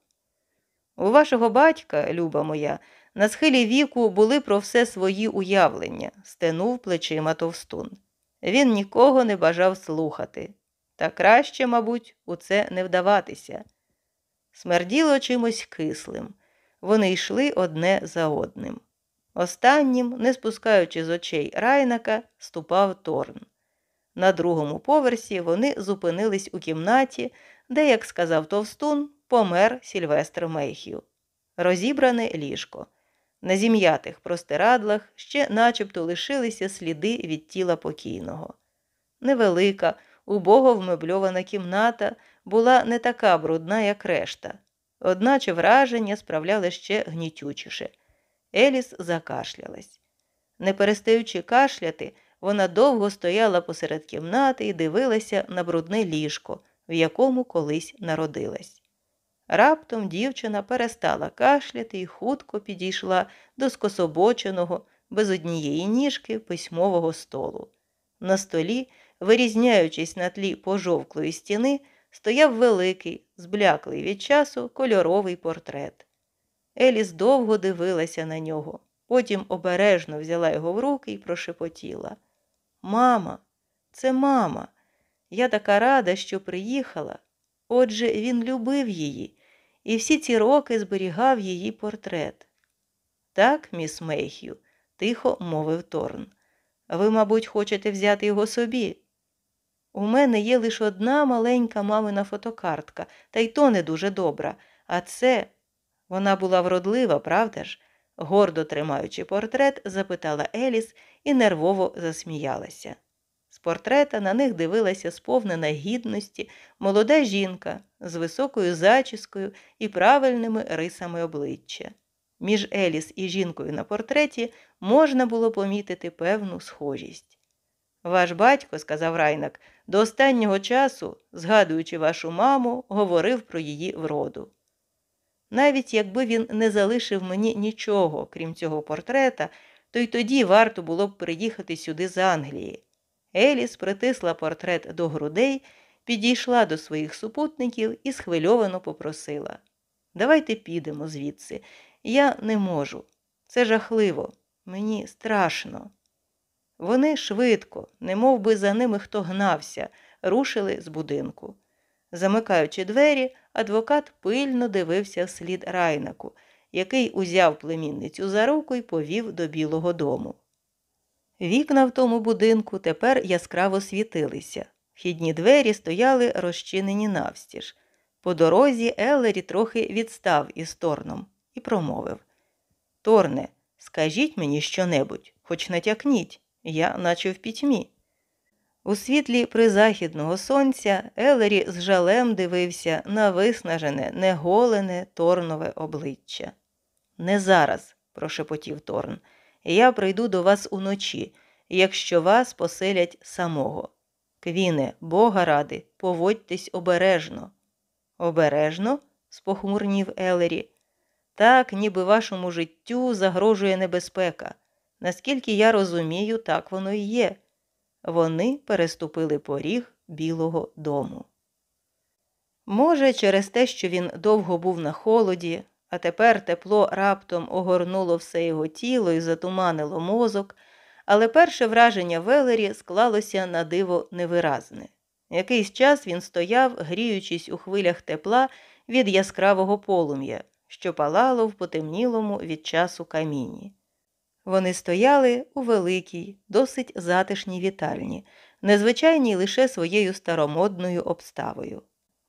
У вашого батька, люба моя, на схилі віку були про все свої уявлення, стенув плечима товстун. Він нікого не бажав слухати. Та краще, мабуть, у це не вдаватися. Смерділо чимось кислим. Вони йшли одне за одним. Останнім, не спускаючи з очей райнака, ступав Торн. На другому поверсі вони зупинились у кімнаті, де, як сказав Товстун, помер Сільвестр Мейхів. Розібране ліжко. На зім'ятих простирадлах ще начебто лишилися сліди від тіла покійного. Невелика, убого вмебльована кімната була не така брудна, як решта, одначе враження справляли ще гнітючіше. Еліс закашлялась. Не перестаючи кашляти, вона довго стояла посеред кімнати і дивилася на брудне ліжко, в якому колись народилась. Раптом дівчина перестала кашляти і хутко підійшла до скособоченого, без однієї ніжки письмового столу. На столі вирізняючись на тлі пожовклої стіни, стояв великий, збляклий від часу кольоровий портрет. Еліс довго дивилася на нього, потім обережно взяла його в руки і прошепотіла. Мама, це мама. Я така рада, що приїхала. Отже, він любив її і всі ці роки зберігав її портрет. Так, міс Мейхю, тихо мовив Торн. Ви, мабуть, хочете взяти його собі. У мене є лише одна маленька мамина фотокартка, та й то не дуже добра. А це вона була вродлива, правда ж? гордо тримаючи портрет, запитала Еліс і нервово засміялася. З портрета на них дивилася сповнена гідності молода жінка з високою зачіскою і правильними рисами обличчя. Між Еліс і жінкою на портреті можна було помітити певну схожість. Ваш батько, сказав Райнак, до останнього часу, згадуючи вашу маму, говорив про її вроду. Навіть якби він не залишив мені нічого, крім цього портрета, то й тоді варто було б приїхати сюди з Англії. Еліс притисла портрет до грудей, підійшла до своїх супутників і схвильовано попросила Давайте підемо звідси. Я не можу. Це жахливо, мені страшно. Вони швидко, немов би за ними хто гнався, рушили з будинку. Замикаючи двері, адвокат пильно дивився вслід райнаку, який узяв племінницю за руку і повів до Білого дому. Вікна в тому будинку тепер яскраво світилися. Вхідні двері стояли розчинені навстіж. По дорозі Еллері трохи відстав із Торном і промовив Торне, скажіть мені щонебудь, хоч натякніть, я наче в пітьмі. У світлі призахідного сонця Елері з жалем дивився на виснажене, неголене торнове обличчя. Не зараз, прошепотів Торн. Я прийду до вас уночі, якщо вас поселять самого. Квіне, бога ради, поводьтесь обережно. Обережно? спохмурнів Елері. Так, ніби вашому життю загрожує небезпека. Наскільки я розумію, так воно і є. Вони переступили поріг Білого дому. Може, через те, що він довго був на холоді, а тепер тепло раптом огорнуло все його тіло і затуманило мозок, але перше враження Велері склалося на диво невиразне. Якийсь час він стояв, гріючись у хвилях тепла від яскравого полум'я, що палало в потемнілому від часу камінні. Вони стояли у великій, досить затишній вітальні, незвичайній лише своєю старомодною обставою.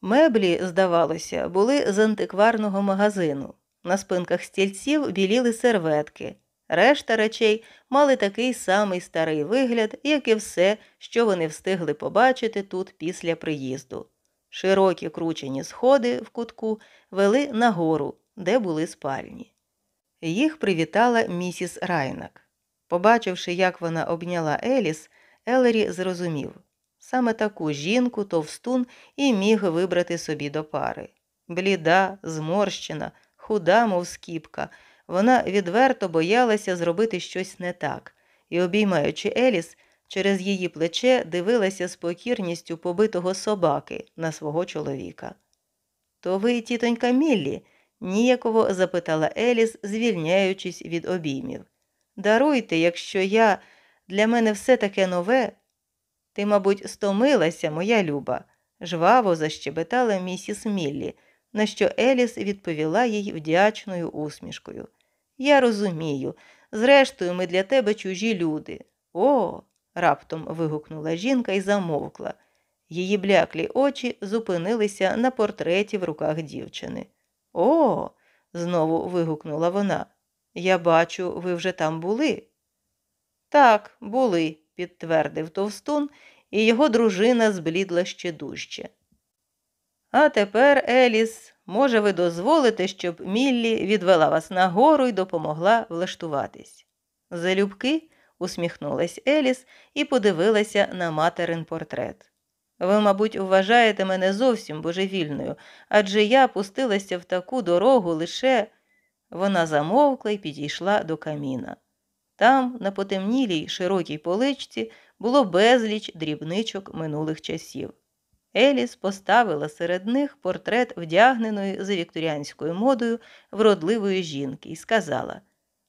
Меблі, здавалося, були з антикварного магазину. На спинках стільців біліли серветки. Решта речей мали такий самий старий вигляд, як і все, що вони встигли побачити тут після приїзду. Широкі кручені сходи в кутку вели нагору, де були спальні. Їх привітала місіс Райнак. Побачивши, як вона обняла Еліс, Елері зрозумів саме таку жінку товстун і міг вибрати собі до пари. Бліда, зморщена, худа, мов скіпка, вона відверто боялася зробити щось не так, і, обіймаючи Еліс, через її плече дивилася з покірністю побитого собаки на свого чоловіка. То ви, тітонька Міллі? ніяково запитала Еліс, звільняючись від обіймів. Даруйте, якщо я для мене все таке нове. Ти, мабуть, стомилася, моя люба, жваво защебетала місіс Міллі, на що Еліс відповіла їй вдячною усмішкою. Я розумію, зрештою, ми для тебе чужі люди. О. раптом вигукнула жінка і замовкла. Її бляклі очі зупинилися на портреті в руках дівчини. О, знову вигукнула вона. Я бачу, ви вже там були. Так, були, підтвердив товстун, і його дружина зблідла ще дужче. А тепер, Еліс, може, ви дозволите, щоб Міллі відвела вас нагору і допомогла влаштуватись. Залюбки усміхнулась Еліс і подивилася на материн портрет. Ви, мабуть, вважаєте мене зовсім божевільною, адже я пустилася в таку дорогу лише. Вона замовкла і підійшла до каміна. Там, на потемнілій широкій поличці, було безліч дрібничок минулих часів. Еліс поставила серед них портрет вдягненої за вікторіанською модою вродливої жінки і сказала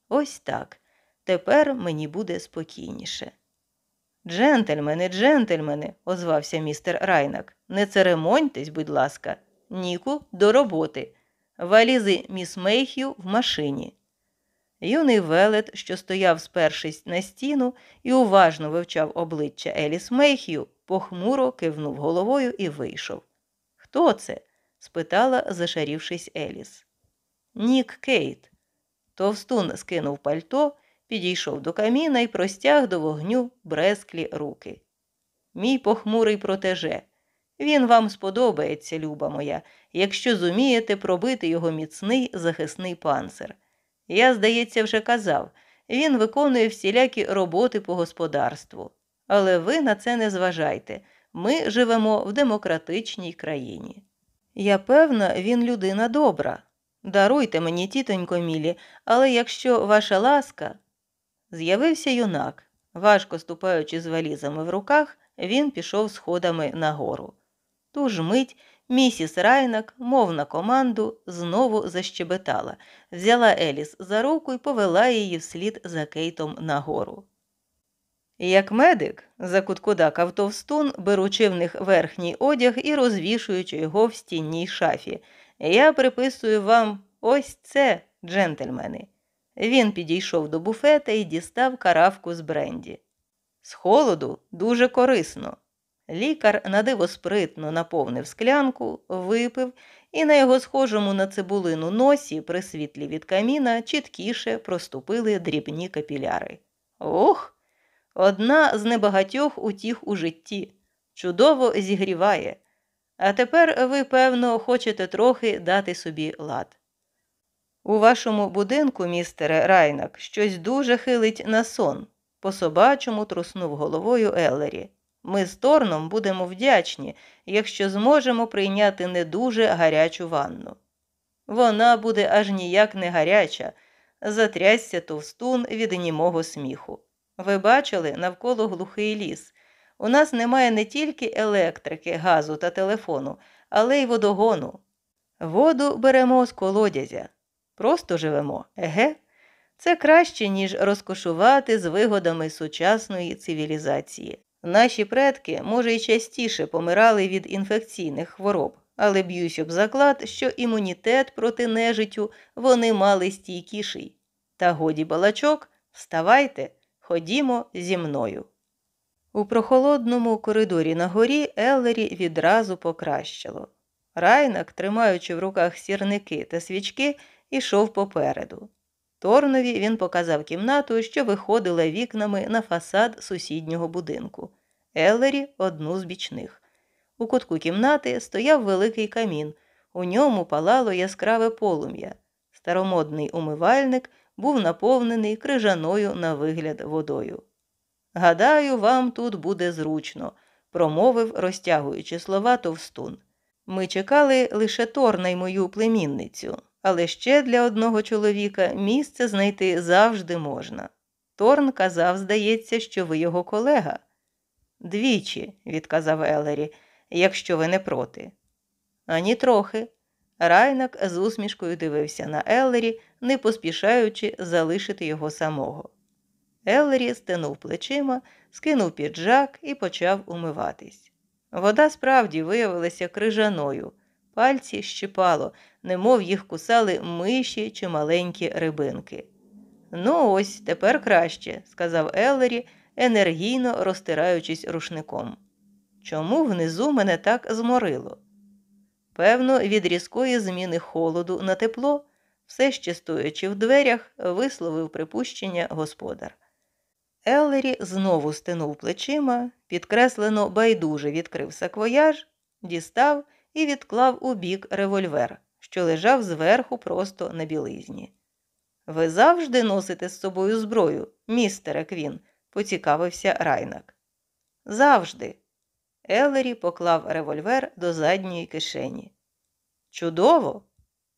Ось так, тепер мені буде спокійніше. Джентльмени, джентльмени, озвався містер Райнак, не церемоньтесь, будь ласка, Ніку, до роботи. Валізи міс Мейхю в машині. Юний велет, що стояв, спершись на стіну і уважно вивчав обличчя Еліс Мейхю, похмуро кивнув головою і вийшов. Хто це? спитала, зашарівшись Еліс. Нік Кейт. Товстун скинув пальто, підійшов до каміна і простяг до вогню бресклі руки. Мій похмурий протеже. Він вам сподобається, люба моя, якщо зумієте пробити його міцний захисний панцир. Я, здається, вже казав, він виконує всілякі роботи по господарству. Але ви на це не зважайте ми живемо в демократичній країні. Я певна, він людина добра. Даруйте мені, тітонько Мілі, але якщо ваша ласка. З'явився юнак. Важко ступаючи з валізами в руках, він пішов сходами нагору. Ту ж мить місіс Райнак, мов на команду, знову защебетала, взяла Еліс за руку і повела її вслід за Кейтом нагору. Як медик, закуткудакав товстун, беручи в них верхній одяг і розвішуючи його в стінній шафі. Я приписую вам ось це, джентльмени. Він підійшов до буфета і дістав каравку з бренді. З холоду дуже корисно. Лікар надиво спритно наповнив склянку, випив, і на його схожому на цибулину носі, при світлі від каміна, чіткіше проступили дрібні капіляри. Ох! Одна з небагатьох утіх у житті. Чудово зігріває. А тепер ви, певно, хочете трохи дати собі лад. У вашому будинку, містере Райнак, щось дуже хилить на сон, по собачому труснув головою Еллері. Ми з Торном будемо вдячні, якщо зможемо прийняти не дуже гарячу ванну. Вона буде аж ніяк не гаряча, затрясся товстун від німого сміху. Ви бачили навколо глухий ліс. У нас немає не тільки електрики, газу та телефону, але й водогону. Воду беремо з колодязя. Просто живемо, еге? Це краще, ніж розкошувати з вигодами сучасної цивілізації. Наші предки, може, й частіше помирали від інфекційних хвороб, але б'юсь об заклад, що імунітет проти нежиттю вони мали стійкіший. Та годі балачок, вставайте, ходімо зі мною. У прохолодному коридорі на горі Еллері відразу покращило. Райнак, тримаючи в руках сірники та свічки, ішов попереду. Торнові він показав кімнату, що виходила вікнами на фасад сусіднього будинку, Еллері одну з бічних. У кутку кімнати стояв великий камін, у ньому палало яскраве полум'я. Старомодний умивальник був наповнений крижаною на вигляд водою. Гадаю, вам тут буде зручно, промовив, розтягуючи слова товстун. Ми чекали лише Торна й мою племінницю але ще для одного чоловіка місце знайти завжди можна. Торн казав, здається, що ви його колега. Двічі, відказав Елері, якщо ви не проти. Ані трохи. Райнак з усмішкою дивився на Еллері, не поспішаючи залишити його самого. Еллері стенув плечима, скинув піджак і почав умиватись. Вода справді виявилася крижаною, Пальці щипало, немов їх кусали миші чи маленькі рибинки. Ну, ось тепер краще, сказав Еллері, енергійно розтираючись рушником. Чому внизу мене так зморило? Певно, від різкої зміни холоду на тепло, все ще стоячи в дверях, висловив припущення господар. Еллері знову стенув плечима, підкреслено байдуже відкрив саквояж, дістав і відклав у бік револьвер, що лежав зверху просто на білизні. Ви завжди носите з собою зброю, містере Квін, поцікавився Райнак. Завжди. Еллері поклав револьвер до задньої кишені. Чудово!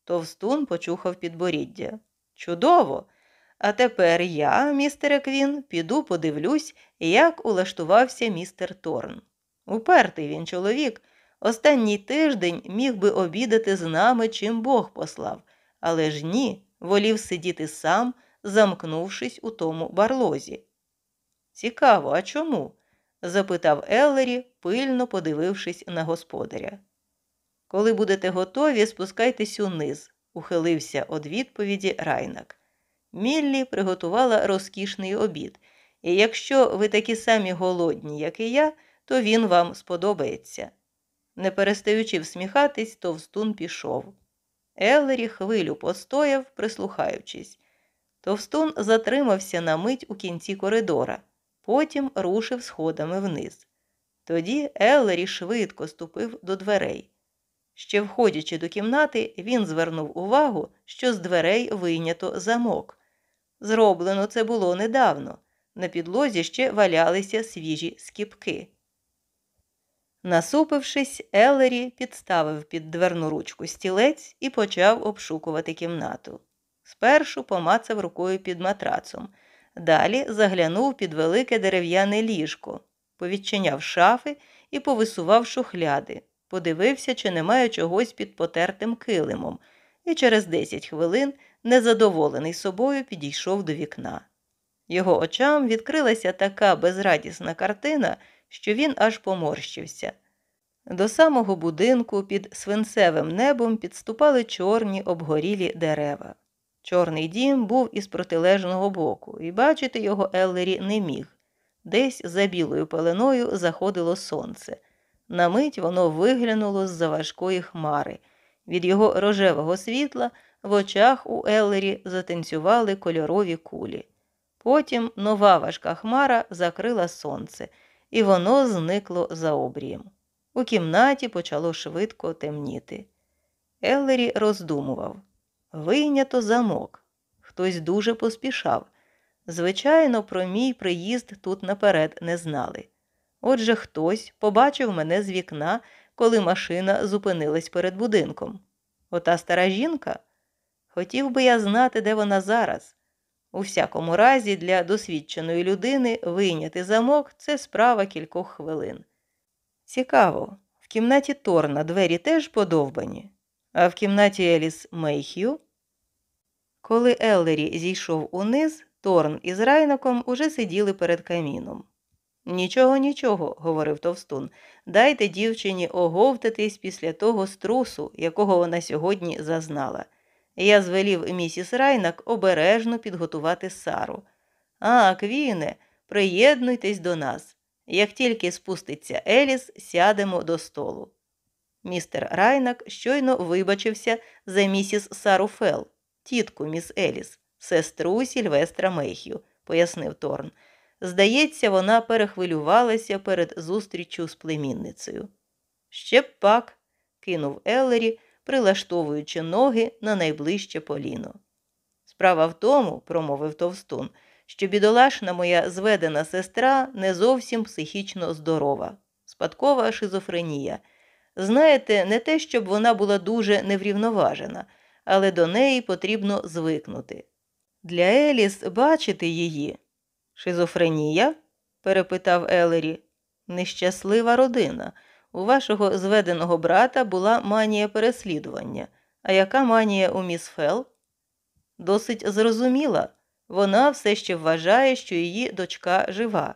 Товстун почухав підборіддя. Чудово! А тепер я, містере Квін, піду подивлюсь, як улаштувався містер Торн. Упертий він чоловік. Останній тиждень міг би обідати з нами, чим Бог послав, але ж ні, волів сидіти сам, замкнувшись у тому барлозі. Цікаво, а чому? запитав Еллері, пильно подивившись на господаря. Коли будете готові, спускайтесь униз, ухилився від відповіді Райнак. Міллі приготувала розкішний обід, і якщо ви такі самі голодні, як і я, то він вам сподобається. Не перестаючи всміхатись, товстун пішов. Еллері хвилю постояв, прислухаючись. Товстун затримався на мить у кінці коридора, потім рушив сходами вниз. Тоді Еллері швидко ступив до дверей. Ще входячи до кімнати, він звернув увагу, що з дверей вийнято замок. Зроблено це було недавно. На підлозі ще валялися свіжі скіпки. Насупившись, Еллері підставив під дверну ручку стілець і почав обшукувати кімнату. Спершу помацав рукою під матрацом, далі заглянув під велике дерев'яне ліжко, повідчиняв шафи і повисував шухляди, подивився, чи немає чогось під потертим килимом, і через десять хвилин, незадоволений собою, підійшов до вікна. Його очам відкрилася така безрадісна картина, що він аж поморщився. До самого будинку під свинцевим небом підступали чорні обгорілі дерева. Чорний дім був із протилежного боку, і бачити його Еллері не міг. Десь за білою пеленою заходило сонце. На мить воно виглянуло з за важкої хмари. Від його рожевого світла в очах у Еллері затанцювали кольорові кулі. Потім нова важка хмара закрила сонце, і воно зникло за обрієм. У кімнаті почало швидко темніти. Еллері роздумував вийнято замок. Хтось дуже поспішав. Звичайно, про мій приїзд тут наперед не знали. Отже, хтось побачив мене з вікна, коли машина зупинилась перед будинком. Ота стара жінка. Хотів би я знати, де вона зараз. У всякому разі, для досвідченої людини вийняти замок це справа кількох хвилин. Цікаво, в кімнаті Торна двері теж подовбані, а в кімнаті Еліс Мейх'ю. Коли Еллері зійшов униз, Торн із Райнаком уже сиділи перед каміном. Нічого, нічого, говорив товстун, дайте дівчині оговтатись після того струсу, якого вона сьогодні зазнала. Я звелів місіс Райнак обережно підготувати Сару. А, Квіне, приєднуйтесь до нас. Як тільки спуститься Еліс, сядемо до столу. Містер Райнак щойно вибачився за місіс Сару Фелл, тітку міс Еліс, сестру Сільвестра Мейхю, пояснив Торн. Здається, вона перехвилювалася перед зустріччю з племінницею. Ще б пак, кинув Еллері, прилаштовуючи ноги на найближче поліно. Справа в тому, промовив товстун, що бідолашна моя зведена сестра не зовсім психічно здорова, спадкова шизофренія. Знаєте, не те, щоб вона була дуже неврівноважена, але до неї потрібно звикнути. Для Еліс бачити її. Шизофренія? перепитав Елері. Нещаслива родина. У вашого зведеного брата була манія переслідування. А яка манія у міс Фел? Досить зрозуміла. Вона все ще вважає, що її дочка жива.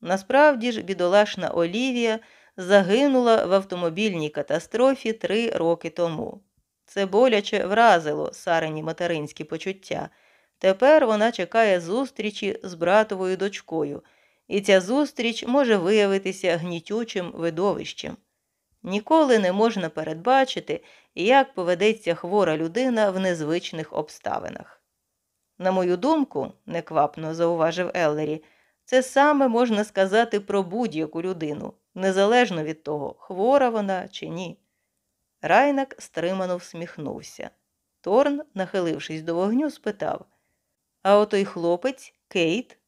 Насправді ж, бідолашна Олівія загинула в автомобільній катастрофі три роки тому. Це боляче вразило Сарині материнські почуття. Тепер вона чекає зустрічі з братовою дочкою, і ця зустріч може виявитися гнітючим видовищем. Ніколи не можна передбачити, як поведеться хвора людина в незвичних обставинах. На мою думку, неквапно зауважив Еллері, це саме можна сказати про будь-яку людину, незалежно від того, хвора вона чи ні. Райнак стримано всміхнувся. Торн, нахилившись до вогню, спитав А отой хлопець, Кейт?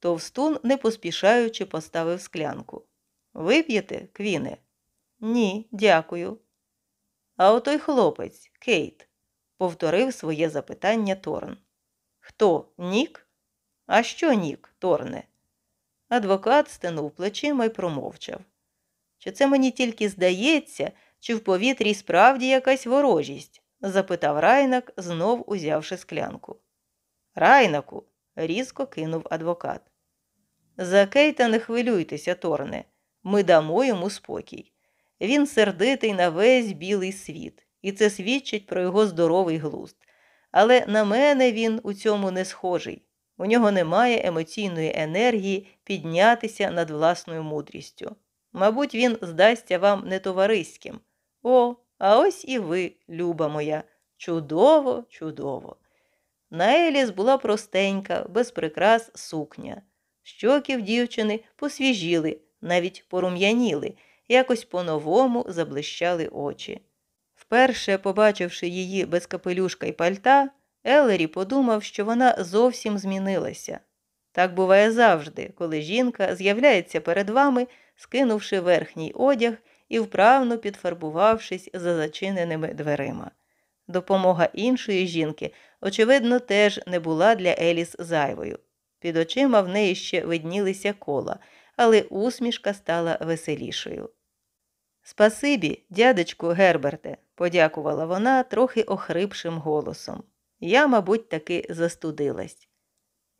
Товстун, не поспішаючи, поставив склянку. Вип'єте, Квіне? Ні, дякую. А отой хлопець, Кейт, повторив своє запитання Торн. Хто? Нік? А що Нік, Торне? Адвокат стенув плечима й промовчав. Чи це мені тільки здається, чи в повітрі справді якась ворожість? запитав райнак, знов узявши склянку. Райнаку, різко кинув адвокат. За Кейта не хвилюйтеся, Торне, ми дамо йому спокій. Він сердитий на весь білий світ, і це свідчить про його здоровий глузд. Але на мене він у цьому не схожий. У нього немає емоційної енергії піднятися над власною мудрістю. Мабуть, він здасться вам нетовариським. О, а ось і ви, люба моя, чудово, чудово. На Еліс була простенька, без прикрас сукня. Щоки в дівчини посвіжіли, навіть порум'яніли, якось по-новому заблищали очі. Вперше, побачивши її без капелюшка й пальта, Елері подумав, що вона зовсім змінилася. Так буває завжди, коли жінка з'являється перед вами, скинувши верхній одяг і вправно підфарбувавшись за зачиненими дверима. Допомога іншої жінки, очевидно, теж не була для Еліс зайвою. Під очима в неї ще виднілися кола, але усмішка стала веселішою. Спасибі, дядечку Герберте, подякувала вона трохи охрипшим голосом. Я, мабуть, таки застудилась.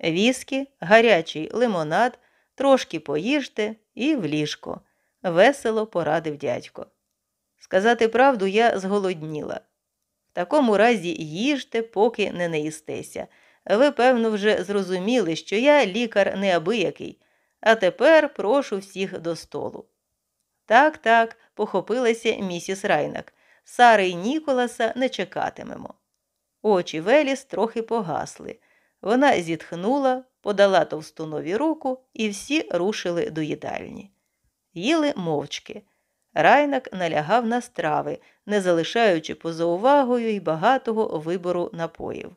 Віскі, гарячий лимонад, трошки поїжте і в ліжко, весело порадив дядько. Сказати правду, я зголодніла. В такому разі їжте, поки не наїстеся. Ви, певно, вже зрозуміли, що я лікар неабиякий, а тепер прошу всіх до столу. Так, так, похопилася місіс Райнак. Сари й Ніколаса не чекатимемо. Очі Веліс трохи погасли. Вона зітхнула, подала товстунові руку, і всі рушили до їдальні. Їли мовчки. Райнак налягав на страви, не залишаючи поза увагою й багатого вибору напоїв.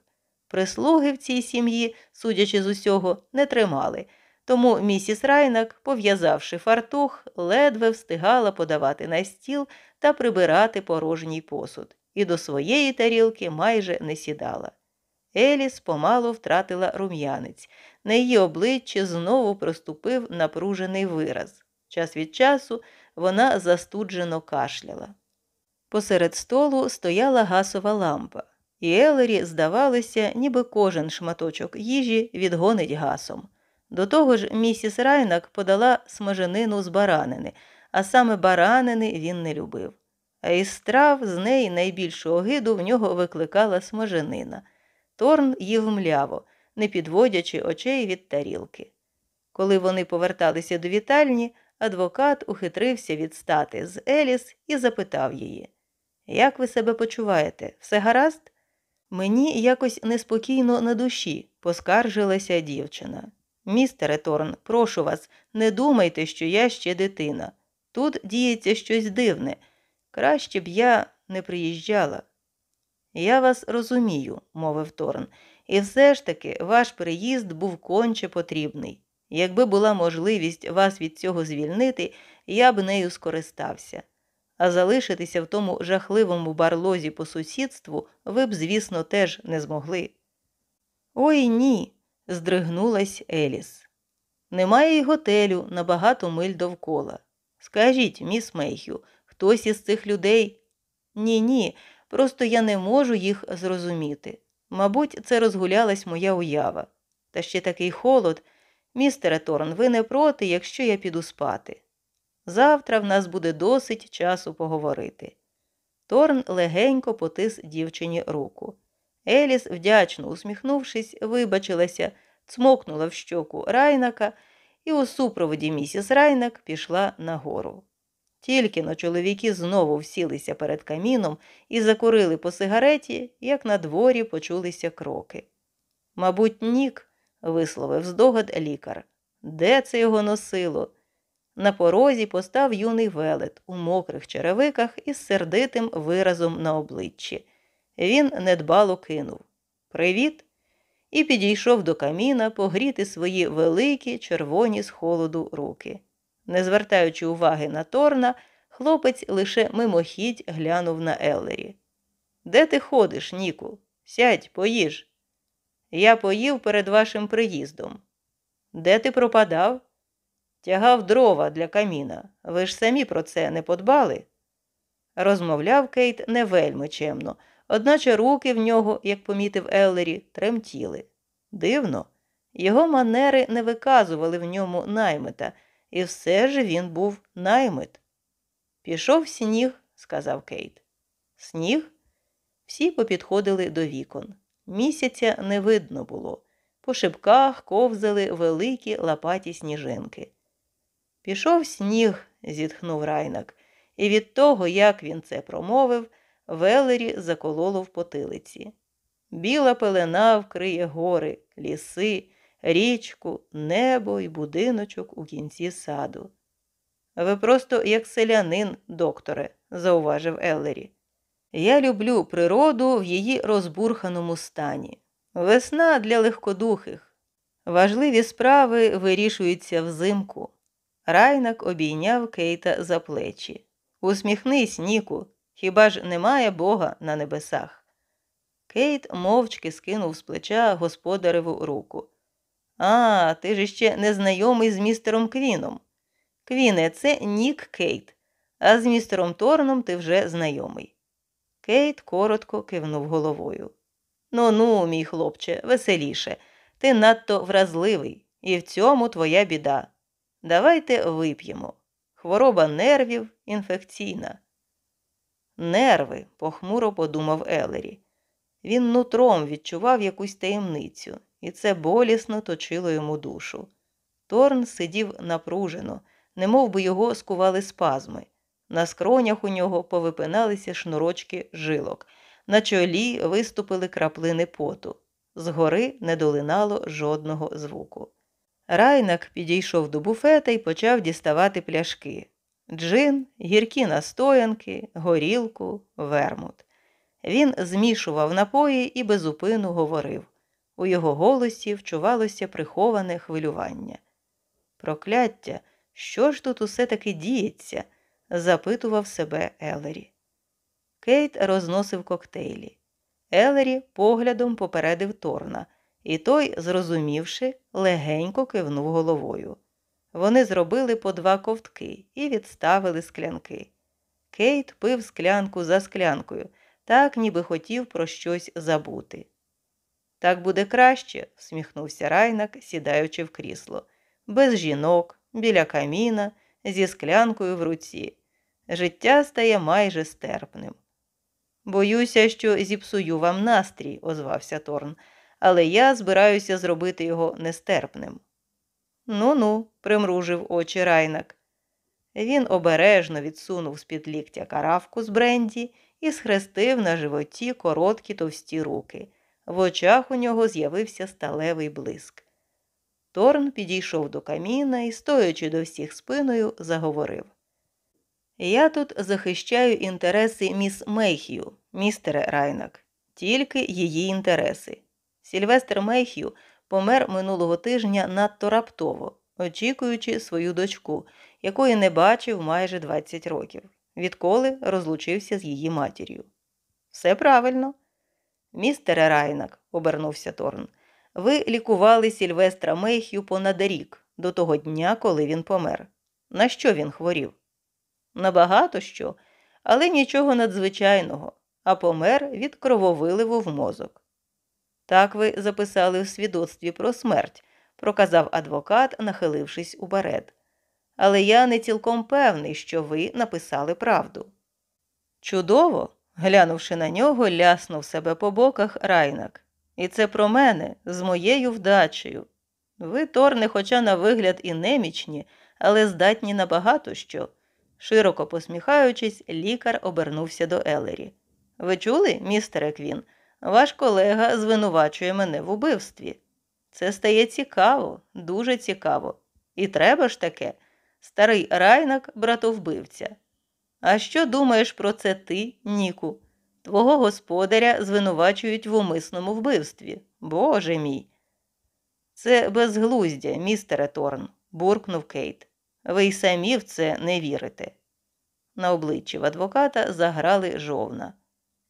Прислуги в цій сім'ї, судячи з усього, не тримали, тому місіс Райнак, пов'язавши фартух, ледве встигала подавати на стіл та прибирати порожній посуд, і до своєї тарілки майже не сідала. Еліс помалу втратила рум'янець, на її обличчі знову проступив напружений вираз. Час від часу вона застуджено кашляла. Посеред столу стояла гасова лампа, і Елері здавалося, ніби кожен шматочок їжі відгонить гасом. До того ж, місіс Райнак подала смаженину з баранини, а саме баранини він не любив. А із страв з неї найбільшу огиду в нього викликала смаженина. Торн їв мляво, не підводячи очей від тарілки. Коли вони поверталися до вітальні, адвокат ухитрився відстати з Еліс і запитав її Як ви себе почуваєте? Все гаразд? Мені якось неспокійно на душі, поскаржилася дівчина. Містере Торн, прошу вас, не думайте, що я ще дитина. Тут діється щось дивне. Краще б я не приїжджала. Я вас розумію, мовив Торн, і все ж таки ваш приїзд був конче потрібний. Якби була можливість вас від цього звільнити, я б нею скористався. А залишитися в тому жахливому барлозі по сусідству ви б, звісно, теж не змогли. Ой ні, здригнулась Еліс. Немає й готелю на багато миль довкола. Скажіть, міс Мейхю, хтось із цих людей? Ні, ні, просто я не можу їх зрозуміти. Мабуть, це розгулялась моя уява. Та ще такий холод. Містере Торн, ви не проти, якщо я піду спати. Завтра в нас буде досить часу поговорити. Торн легенько потис дівчині руку. Еліс, вдячно усміхнувшись, вибачилася, цмокнула в щоку райнака і у супроводі місіс Райнак пішла нагору. Тільки но чоловіки знову всілися перед каміном і закурили по сигареті, як на дворі почулися кроки. Мабуть, нік, висловив здогад лікар. Де це його носило? На порозі постав юний велет у мокрих черевиках із сердитим виразом на обличчі. Він недбало кинув Привіт! і підійшов до каміна погріти свої великі червоні з холоду руки. Не звертаючи уваги на Торна, хлопець лише мимохідь глянув на Еллері. Де ти ходиш, Ніку? Сядь, поїж. Я поїв перед вашим приїздом. Де ти пропадав? Тягав дрова для каміна. Ви ж самі про це не подбали. Розмовляв Кейт не вельми чемно, одначе руки в нього, як помітив Еллері, тремтіли. Дивно, його манери не виказували в ньому наймита, і все ж він був наймит. Пішов сніг, сказав Кейт. Сніг? Всі попідходили до вікон. Місяця не видно було. По шибках ковзали великі лопаті сніжинки. Пішов сніг, зітхнув райнак, і від того, як він це промовив, велері закололо в потилиці. Біла пелена вкриє гори, ліси, річку, небо і будиночок у кінці саду. Ви просто як селянин, докторе, зауважив Еллері. Я люблю природу в її розбурханому стані. Весна для легкодухих. Важливі справи вирішуються взимку. Райнак обійняв Кейта за плечі. Усміхнись, Ніку, хіба ж немає Бога на небесах? Кейт мовчки скинув з плеча господареву руку. А, ти ж ще не знайомий з містером Квіном. Квіне, це Нік Кейт, а з містером Торном ти вже знайомий. Кейт коротко кивнув головою. Ну ну, мій хлопче, веселіше. Ти надто вразливий, і в цьому твоя біда. Давайте вип'ємо. Хвороба нервів інфекційна. Нерви, похмуро подумав Елері. Він нутром відчував якусь таємницю, і це болісно точило йому душу. Торн сидів напружено, немов би його скували спазми. На скронях у нього повипиналися шнурочки жилок, на чолі виступили краплини поту. Згори не долинало жодного звуку. Райнак підійшов до буфета і почав діставати пляшки джин, гіркі настоянки, горілку, вермут. Він змішував напої і безупину говорив. У його голосі вчувалося приховане хвилювання. Прокляття, що ж тут усе таки діється? запитував себе Елері. Кейт розносив коктейлі. Елері поглядом попередив Торна, і той, зрозумівши, легенько кивнув головою. Вони зробили по два ковтки і відставили склянки. Кейт пив склянку за склянкою, так ніби хотів про щось забути. Так буде краще, всміхнувся Райнак, сідаючи в крісло, без жінок, біля каміна, зі склянкою в руці. Життя стає майже стерпним. Боюся, що зіпсую вам настрій, озвався Торн, але я збираюся зробити його нестерпним. Ну ну, примружив очі райнак. Він обережно відсунув з під ліктя каравку з бренді і схрестив на животі короткі товсті руки. В очах у нього з'явився сталевий блиск. Торн підійшов до каміна і, стоячи до всіх спиною, заговорив. Я тут захищаю інтереси міс Мейх'ю, містере Райнак, тільки її інтереси. Сільвестр Мейх'ю помер минулого тижня надто раптово, очікуючи свою дочку, якої не бачив майже 20 років, відколи розлучився з її матір'ю. Все правильно. Містере Райнак, обернувся Торн, ви лікували Сільвестра Мейх'ю понад рік до того дня, коли він помер. На що він хворів? Набагато що, але нічого надзвичайного, а помер від крововиливу в мозок. Так ви записали в свідоцтві про смерть, проказав адвокат, нахилившись уперед. Але я не цілком певний, що ви написали правду. Чудово, глянувши на нього, ляснув себе по боках райнак. І це про мене з моєю вдачею. Ви, Торне, хоча на вигляд і немічні, але здатні на багато що. Широко посміхаючись, лікар обернувся до Елері. Ви чули, містере Квін? Ваш колега звинувачує мене в убивстві. Це стає цікаво, дуже цікаво. І треба ж таке, старий райнак братовбивця. А що думаєш про це ти, Ніку? Твого господаря звинувачують в умисному вбивстві. Боже мій. Це безглуздя, містере Торн, буркнув Кейт. Ви й самі в це не вірите. На обличчі в адвоката заграли жовна.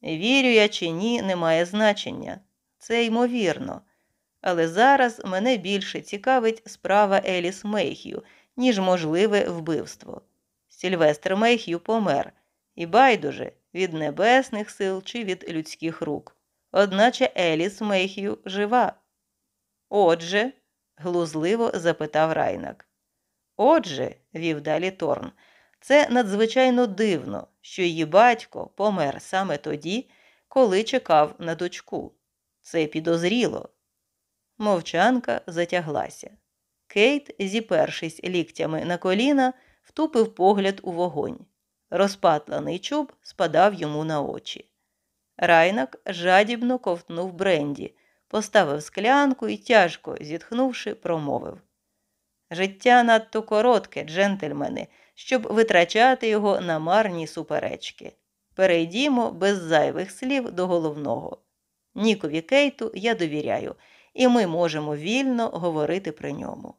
Вірю я чи ні, не має значення. Це ймовірно. Але зараз мене більше цікавить справа Еліс Мейх'ю, ніж можливе вбивство. Сільвестр Мейх'ю помер, і байдуже від небесних сил чи від людських рук. Одначе Еліс Мейх'ю жива. Отже, глузливо запитав Райнак. Отже, вів далі Торн, це надзвичайно дивно, що її батько помер саме тоді, коли чекав на дочку. Це підозріло. Мовчанка затяглася. Кейт, зіпершись ліктями на коліна, втупив погляд у вогонь. Розпатлений чуб спадав йому на очі. Райнак жадібно ковтнув бренді, поставив склянку і, тяжко зітхнувши, промовив Життя надто коротке, джентльмени, щоб витрачати його на марні суперечки. Перейдімо без зайвих слів до головного. Нікові Кейту я довіряю, і ми можемо вільно говорити при ньому.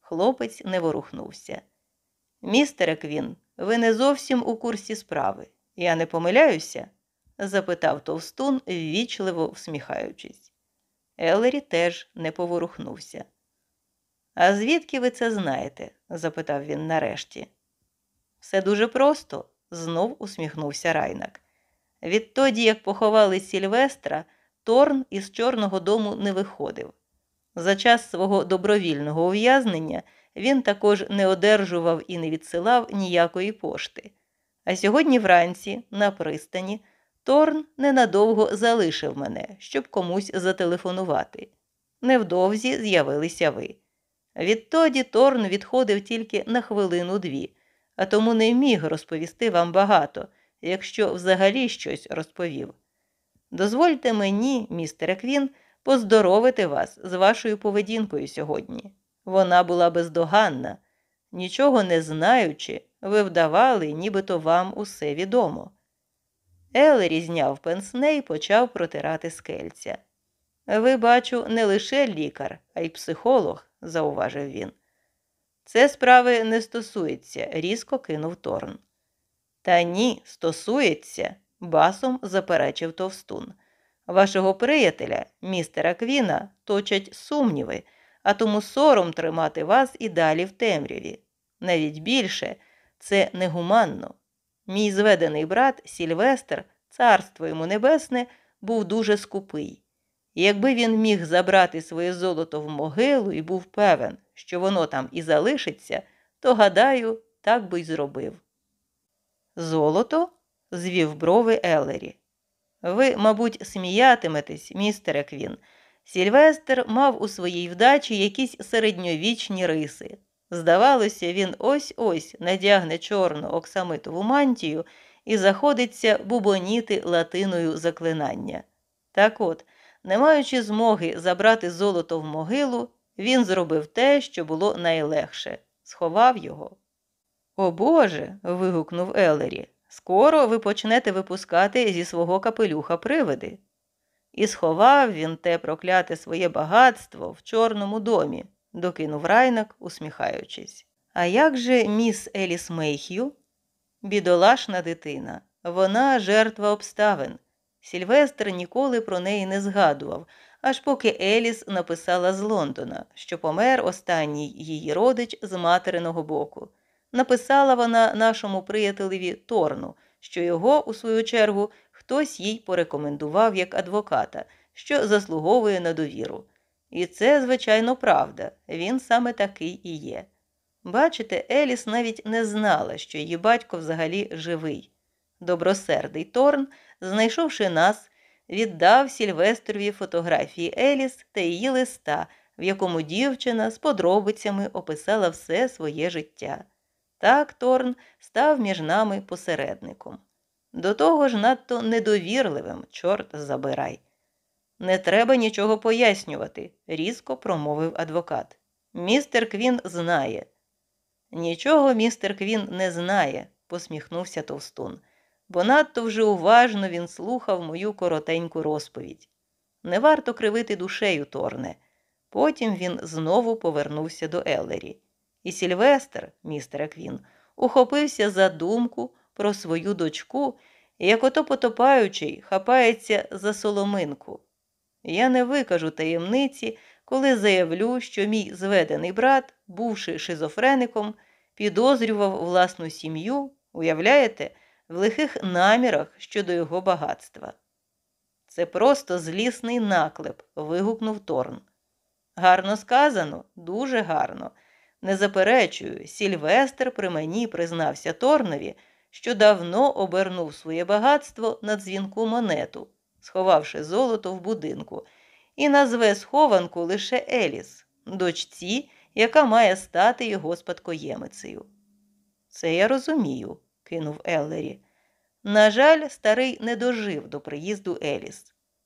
Хлопець не ворухнувся. Містере Квін, ви не зовсім у курсі справи. Я не помиляюся? запитав товстун, ввічливо всміхаючись. Елері теж не поворухнувся. А звідки ви це знаєте? запитав він нарешті. Все дуже просто, знов усміхнувся Райнак. Відтоді, як поховали Сільвестра, Торн із Чорного дому не виходив. За час свого добровільного ув'язнення він також не одержував і не відсилав ніякої пошти. А сьогодні вранці, на пристані, Торн ненадовго залишив мене, щоб комусь зателефонувати. Невдовзі з'явилися ви. Відтоді Торн відходив тільки на хвилину-дві, а тому не міг розповісти вам багато, якщо взагалі щось розповів. Дозвольте мені, містере Квін, поздоровити вас з вашою поведінкою сьогодні. Вона була бездоганна. Нічого не знаючи, ви вдавали, нібито вам усе відомо. Елері зняв пенсне і почав протирати скельця. Ви, бачу, не лише лікар, а й психолог, зауважив він. Це справи не стосується, різко кинув Торн. Та ні, стосується, басом заперечив товстун. Вашого приятеля, містера Квіна, точать сумніви, а тому сором тримати вас і далі в темряві. Навіть більше це негуманно. Мій зведений брат Сільвестр, царство йому небесне, був дуже скупий. Якби він міг забрати своє золото в могилу і був певен, що воно там і залишиться, то, гадаю, так би й зробив. Золото? звів брови Елері. Ви, мабуть, сміятиметесь, містере Квін. Сільвестр мав у своїй вдачі якісь середньовічні риси. Здавалося, він ось ось надягне чорну оксамитову мантію і заходиться бубоніти латиною заклинання. Так от, не маючи змоги забрати золото в могилу, він зробив те, що було найлегше сховав його. О Боже. вигукнув Елері. Скоро ви почнете випускати зі свого капелюха привиди. І сховав він те прокляте своє багатство в Чорному домі, докинув райнак, усміхаючись. А як же міс Еліс Мейх'ю? Бідолашна дитина, вона жертва обставин. Сільвестр ніколи про неї не згадував, аж поки Еліс написала з Лондона, що помер останній її родич з материного боку. Написала вона нашому приятелеві Торну, що його, у свою чергу, хтось їй порекомендував як адвоката, що заслуговує на довіру. І це, звичайно, правда, він саме такий і є. Бачите, Еліс навіть не знала, що її батько взагалі живий. Добросердий Торн, знайшовши нас, віддав Сільвестрові фотографії Еліс та її листа, в якому дівчина з подробицями описала все своє життя. Так Торн став між нами посередником. До того ж надто недовірливим, чорт забирай. Не треба нічого пояснювати, різко промовив адвокат. Містер Квін знає. Нічого містер Квін не знає, посміхнувся товстун, бо надто вже уважно він слухав мою коротеньку розповідь. Не варто кривити душею, Торне. Потім він знову повернувся до Еллері. І Сільвестр, містер Квін, ухопився за думку про свою дочку, як ото потопаючий хапається за соломинку. Я не викажу таємниці, коли заявлю, що мій зведений брат, бувши шизофреником, підозрював власну сім'ю, уявляєте, в лихих намірах щодо його багатства. Це просто злісний наклеп, вигукнув Торн. Гарно сказано, дуже гарно. Не заперечую, Сільвестр при мені признався Торнові, що давно обернув своє багатство на дзвінку монету, сховавши золото в будинку, і назве схованку лише Еліс, дочці, яка має стати його спадкоємицею. Це я розумію, кинув Еллері. На жаль, старий не дожив до приїзду Еліс.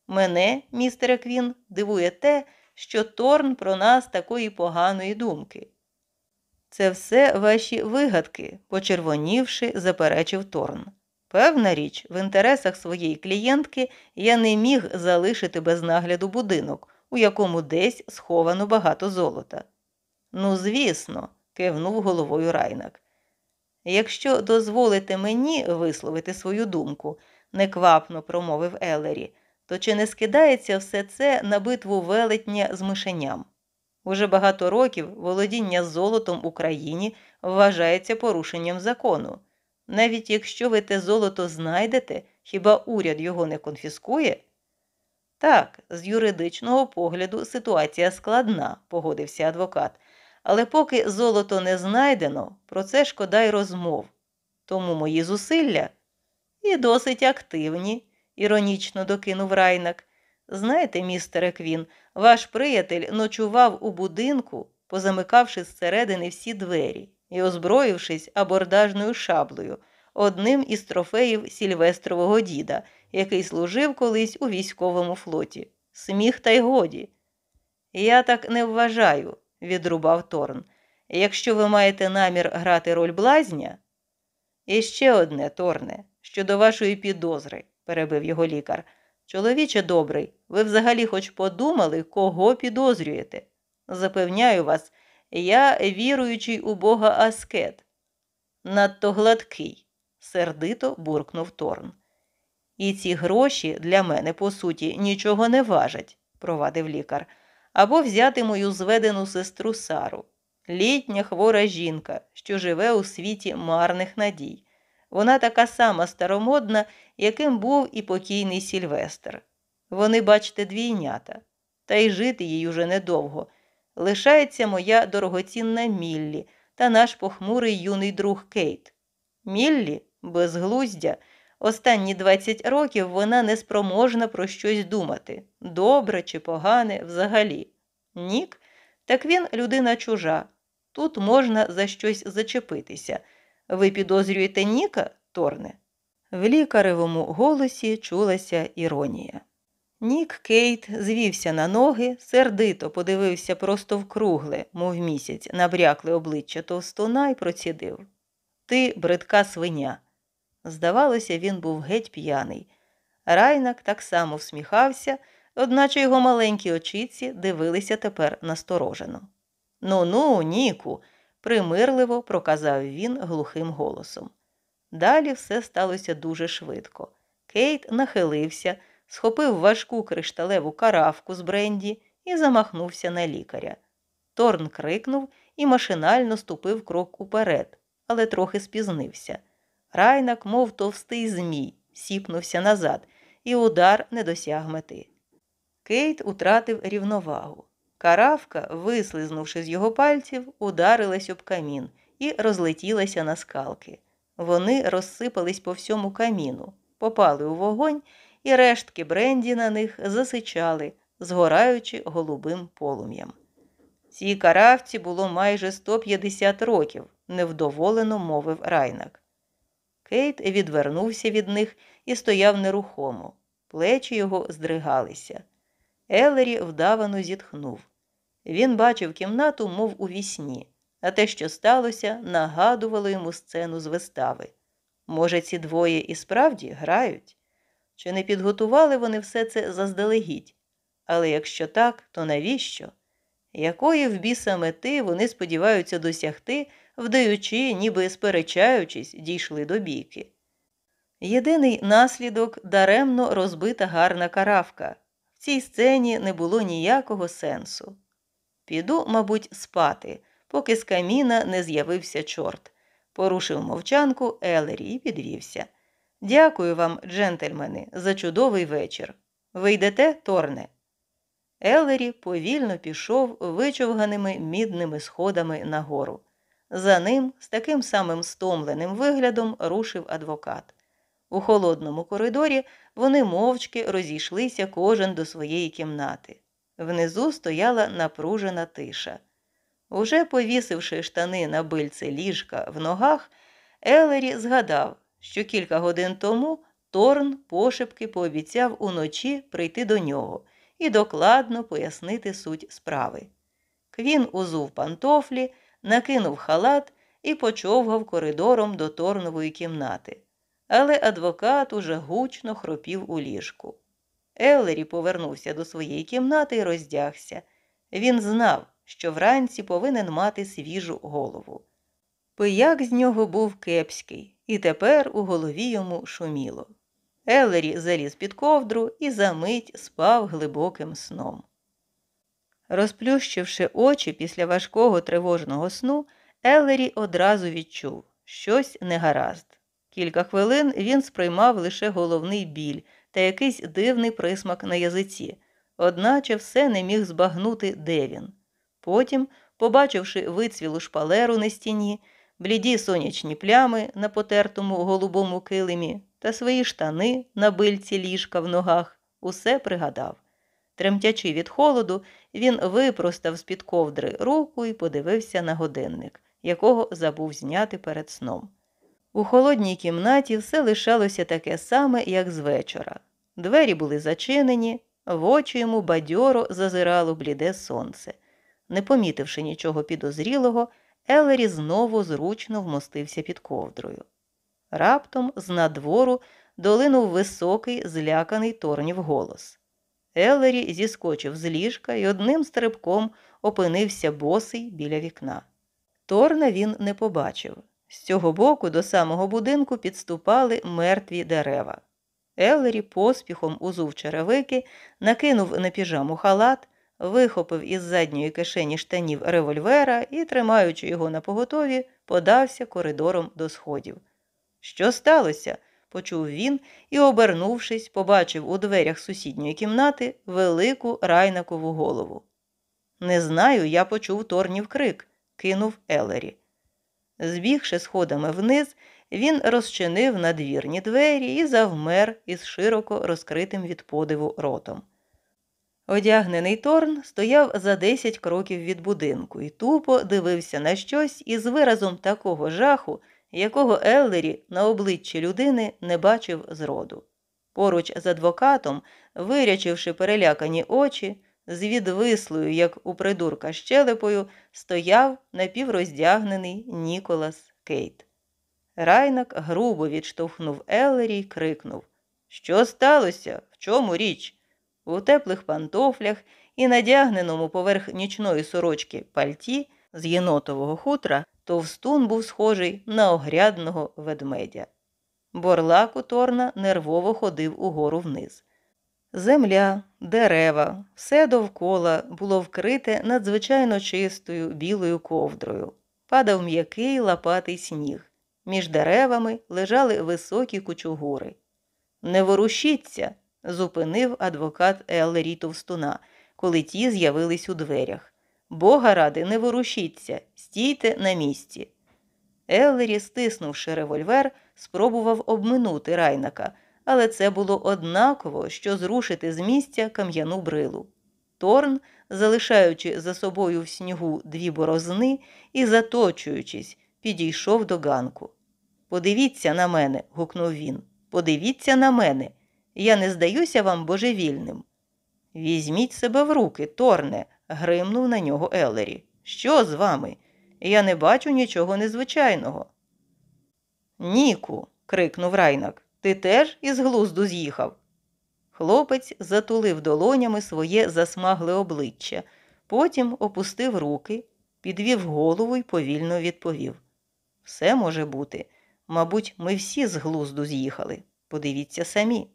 Мене, містере Квін, дивує те, що Торн про нас такої поганої думки. Це все ваші вигадки, почервонівши, заперечив Торн. Певна річ, в інтересах своєї клієнтки я не міг залишити без нагляду будинок, у якому десь сховано багато золота. Ну, звісно, кивнув головою райнак. Якщо дозволите мені висловити свою думку, неквапно промовив Елері, то чи не скидається все це на битву велетня з мишеням? Уже багато років володіння золотом в Україні вважається порушенням закону. Навіть якщо ви те золото знайдете, хіба уряд його не конфіскує? Так, з юридичного погляду ситуація складна, погодився адвокат. Але поки золото не знайдено, про це шкода й розмов. Тому мої зусилля і досить активні, іронічно докинув райнак. Знаєте, містере Квін, ваш приятель ночував у будинку, позамикавши зсередини всі двері і озброївшись абордажною шаблею, одним із трофеїв сільвестрового діда, який служив колись у військовому флоті. Сміх та й годі. Я так не вважаю відрубав Торн. Якщо ви маєте намір грати роль блазня. І ще одне, Торне, щодо вашої підозри, перебив його лікар. Чоловіче добрий, ви взагалі хоч подумали, кого підозрюєте? Запевняю вас, я віруючий у Бога Аскет. Надто гладкий, сердито буркнув Торн. І ці гроші для мене, по суті, нічого не важать, провадив лікар або взяти мою зведену сестру Сару, літня хвора жінка, що живе у світі марних надій. Вона така сама старомодна, яким був і покійний Сільвестр. Вони, бачите, двійнята, та й жити їй уже недовго. Лишається моя дорогоцінна Міллі та наш похмурий юний друг Кейт. Міллі, безглуздя, останні 20 років вона не спроможна про щось думати добре чи погане взагалі. Нік, так він людина чужа. Тут можна за щось зачепитися. Ви підозрюєте Ніка, Торне? В лікаревому голосі чулася іронія. Нік Кейт звівся на ноги, сердито подивився просто в кругле, мов місяць, набрякле обличчя товстуна і процідив. Ти бридка свиня. Здавалося, він був геть п'яний. Райнак так само всміхався, одначе його маленькі очіці дивилися тепер насторожено. Ну ну, Ніку, примирливо проказав він глухим голосом. Далі все сталося дуже швидко. Кейт нахилився, схопив важку кришталеву каравку з бренді і замахнувся на лікаря. Торн крикнув і машинально ступив крок уперед, але трохи спізнився. Райнак, мов товстий змій, сіпнувся назад, і удар не досяг мети. Кейт утратив рівновагу. Каравка, вислизнувши з його пальців, ударилась об камін і розлетілася на скалки. Вони розсипались по всьому каміну, попали у вогонь, і рештки бренді на них засичали, згораючи голубим полум'ям. Цій каравці було майже 150 років, невдоволено мовив райнак. Кейт відвернувся від них і стояв нерухомо. Плечі його здригалися. Елері вдавано зітхнув. Він бачив кімнату, мов у вісні, а те, що сталося, нагадувало йому сцену з вистави. Може, ці двоє і справді грають? Чи не підготували вони все це заздалегідь? Але якщо так, то навіщо? Якої в біса мети вони сподіваються досягти, вдаючи, ніби сперечаючись, дійшли до бійки? Єдиний наслідок даремно розбита гарна каравка, в цій сцені не було ніякого сенсу. Піду, мабуть, спати, поки з каміна не з'явився чорт. Порушив мовчанку Елері і підвівся. Дякую вам, джентльмени, за чудовий вечір. Ви йдете, Торне? Елері повільно пішов вичовганими мідними сходами нагору. За ним з таким самим стомленим виглядом рушив адвокат. У холодному коридорі вони мовчки розійшлися кожен до своєї кімнати. Внизу стояла напружена тиша. Уже повісивши штани на бильце ліжка в ногах, Елері згадав, що кілька годин тому Торн пошепки пообіцяв уночі прийти до нього і докладно пояснити суть справи. Квін узув пантофлі, накинув халат і почовгав коридором до Торнової кімнати. Але адвокат уже гучно хропів у ліжку. Еллері повернувся до своєї кімнати і роздягся. Він знав, що вранці повинен мати свіжу голову. Пияк з нього був кепський, і тепер у голові йому шуміло. Еллері заліз під ковдру і за мить спав глибоким сном. Розплющивши очі після важкого тривожного сну, Еллері одразу відчув щось негаразд. Кілька хвилин він сприймав лише головний біль та якийсь дивний присмак на язиці, одначе все не міг збагнути, де він. Потім, побачивши вицвілу шпалеру на стіні, бліді сонячні плями на потертому голубому килимі та свої штани на бильці ліжка в ногах, усе пригадав. Тремтячи від холоду, він випростав з-під ковдри руку і подивився на годинник, якого забув зняти перед сном. У холодній кімнаті все лишалося таке саме, як з вечора. Двері були зачинені, в очі йому бадьоро зазирало бліде сонце. Не помітивши нічого підозрілого, Елері знову зручно вмостився під ковдрою. Раптом з надвору долинув високий, зляканий торнів голос. Елері зіскочив з ліжка і одним стрибком опинився босий біля вікна. Торна він не побачив. З цього боку до самого будинку підступали мертві дерева. Елері поспіхом узув черевики, накинув на піжаму халат, вихопив із задньої кишені штанів револьвера і, тримаючи його на поготові, подався коридором до сходів. Що сталося? Почув він і, обернувшись, побачив у дверях сусідньої кімнати велику райнакову голову. Не знаю, я почув торнів крик, кинув Елері. Збігши сходами вниз, він розчинив надвірні двері і завмер із широко розкритим від подиву ротом. Одягнений Торн стояв за десять кроків від будинку і тупо дивився на щось із виразом такого жаху, якого Еллері на обличчі людини не бачив зроду. Поруч з адвокатом, вирячивши перелякані очі, з відвислою, як у придурка щелепою, стояв напівроздягнений Ніколас Кейт. Райнак грубо відштовхнув Еллері й крикнув Що сталося? В чому річ? У теплих пантофлях і надягненому поверх нічної сорочки пальті з єнотового хутра товстун був схожий на огрядного ведмедя. Борлак у Торна нервово ходив угору вниз. Земля, дерева, все довкола було вкрите надзвичайно чистою білою ковдрою. Падав м'який лопатий сніг. Між деревами лежали високі кучугури. Не ворушіться, зупинив адвокат Еллері Товстуна, коли ті з'явились у дверях. Бога ради, не ворушіться, стійте на місці. Еллері, стиснувши револьвер, спробував обминути райнака, але це було однаково, що зрушити з місця кам'яну брилу. Торн, залишаючи за собою в снігу дві борозни і заточуючись, підійшов до ганку. Подивіться на мене, гукнув він. Подивіться на мене. Я не здаюся вам божевільним. Візьміть себе в руки, Торне, гримнув на нього Еллері. Що з вами? Я не бачу нічого незвичайного. Ніку. крикнув райнак. Ти теж із глузду з'їхав. Хлопець затулив долонями своє засмагле обличчя, потім опустив руки, підвів голову і повільно відповів Все може бути. Мабуть, ми всі з глузду з'їхали. Подивіться самі.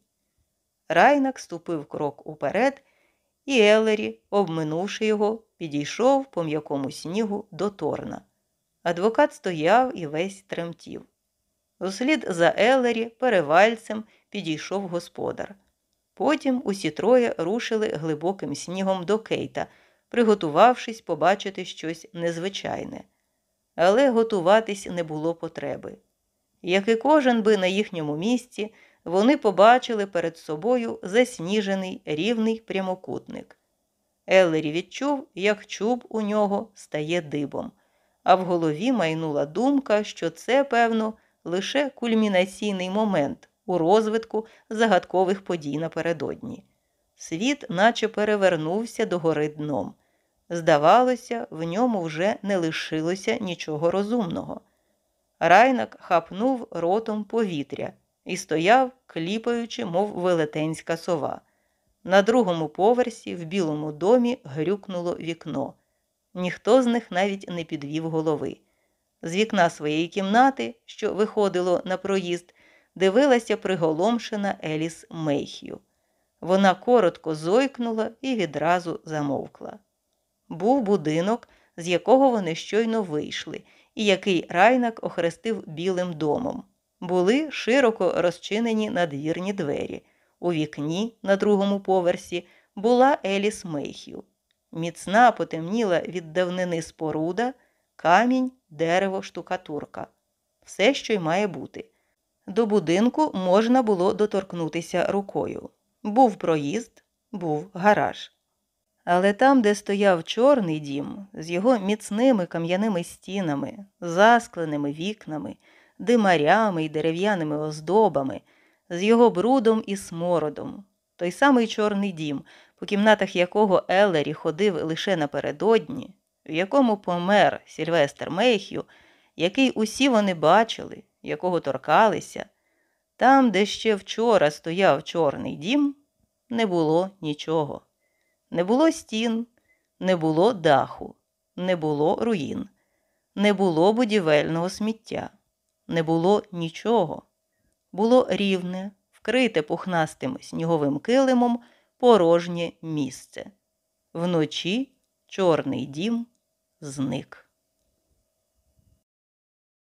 Райнак ступив крок уперед, і Елері, обминувши його, підійшов по м'якому снігу до Торна. Адвокат стояв і весь тремтів. Услід за Елері перевальцем підійшов господар. Потім усі троє рушили глибоким снігом до Кейта, приготувавшись побачити щось незвичайне. Але готуватись не було потреби. Як і кожен би на їхньому місці, вони побачили перед собою засніжений рівний прямокутник. Еллері відчув, як чуб у нього стає дибом, а в голові майнула думка, що це, певно, лише кульмінаційний момент у розвитку загадкових подій напередодні. Світ наче перевернувся догори дном. Здавалося, в ньому вже не лишилося нічого розумного. Райнак хапнув ротом повітря і стояв, кліпаючи, мов велетенська сова. На другому поверсі, в білому домі, грюкнуло вікно. Ніхто з них навіть не підвів голови. З вікна своєї кімнати, що виходило на проїзд, дивилася приголомшена Еліс Мейх'ю. Вона коротко зойкнула і відразу замовкла. Був будинок, з якого вони щойно вийшли, і який райнак охрестив білим домом. Були широко розчинені надвірні двері. У вікні на другому поверсі була Еліс Мейх'ю. Міцна потемніла від давнини споруда, камінь, дерево, штукатурка. Все, що й має бути. До будинку можна було доторкнутися рукою. Був проїзд, був гараж. Але там, де стояв чорний дім, з його міцними кам'яними стінами, заскленими вікнами, димарями й дерев'яними оздобами, з його брудом і смородом, той самий чорний дім, по кімнатах якого Еллері ходив лише напередодні, в якому помер Сільвестр Мейхю, який усі вони бачили, якого торкалися, там, де ще вчора стояв чорний дім, не було нічого. Не було стін, не було даху, не було руїн, не було будівельного сміття, не було нічого. Було рівне, вкрите пухнастим сніговим килимом порожнє місце. Вночі чорний дім зник.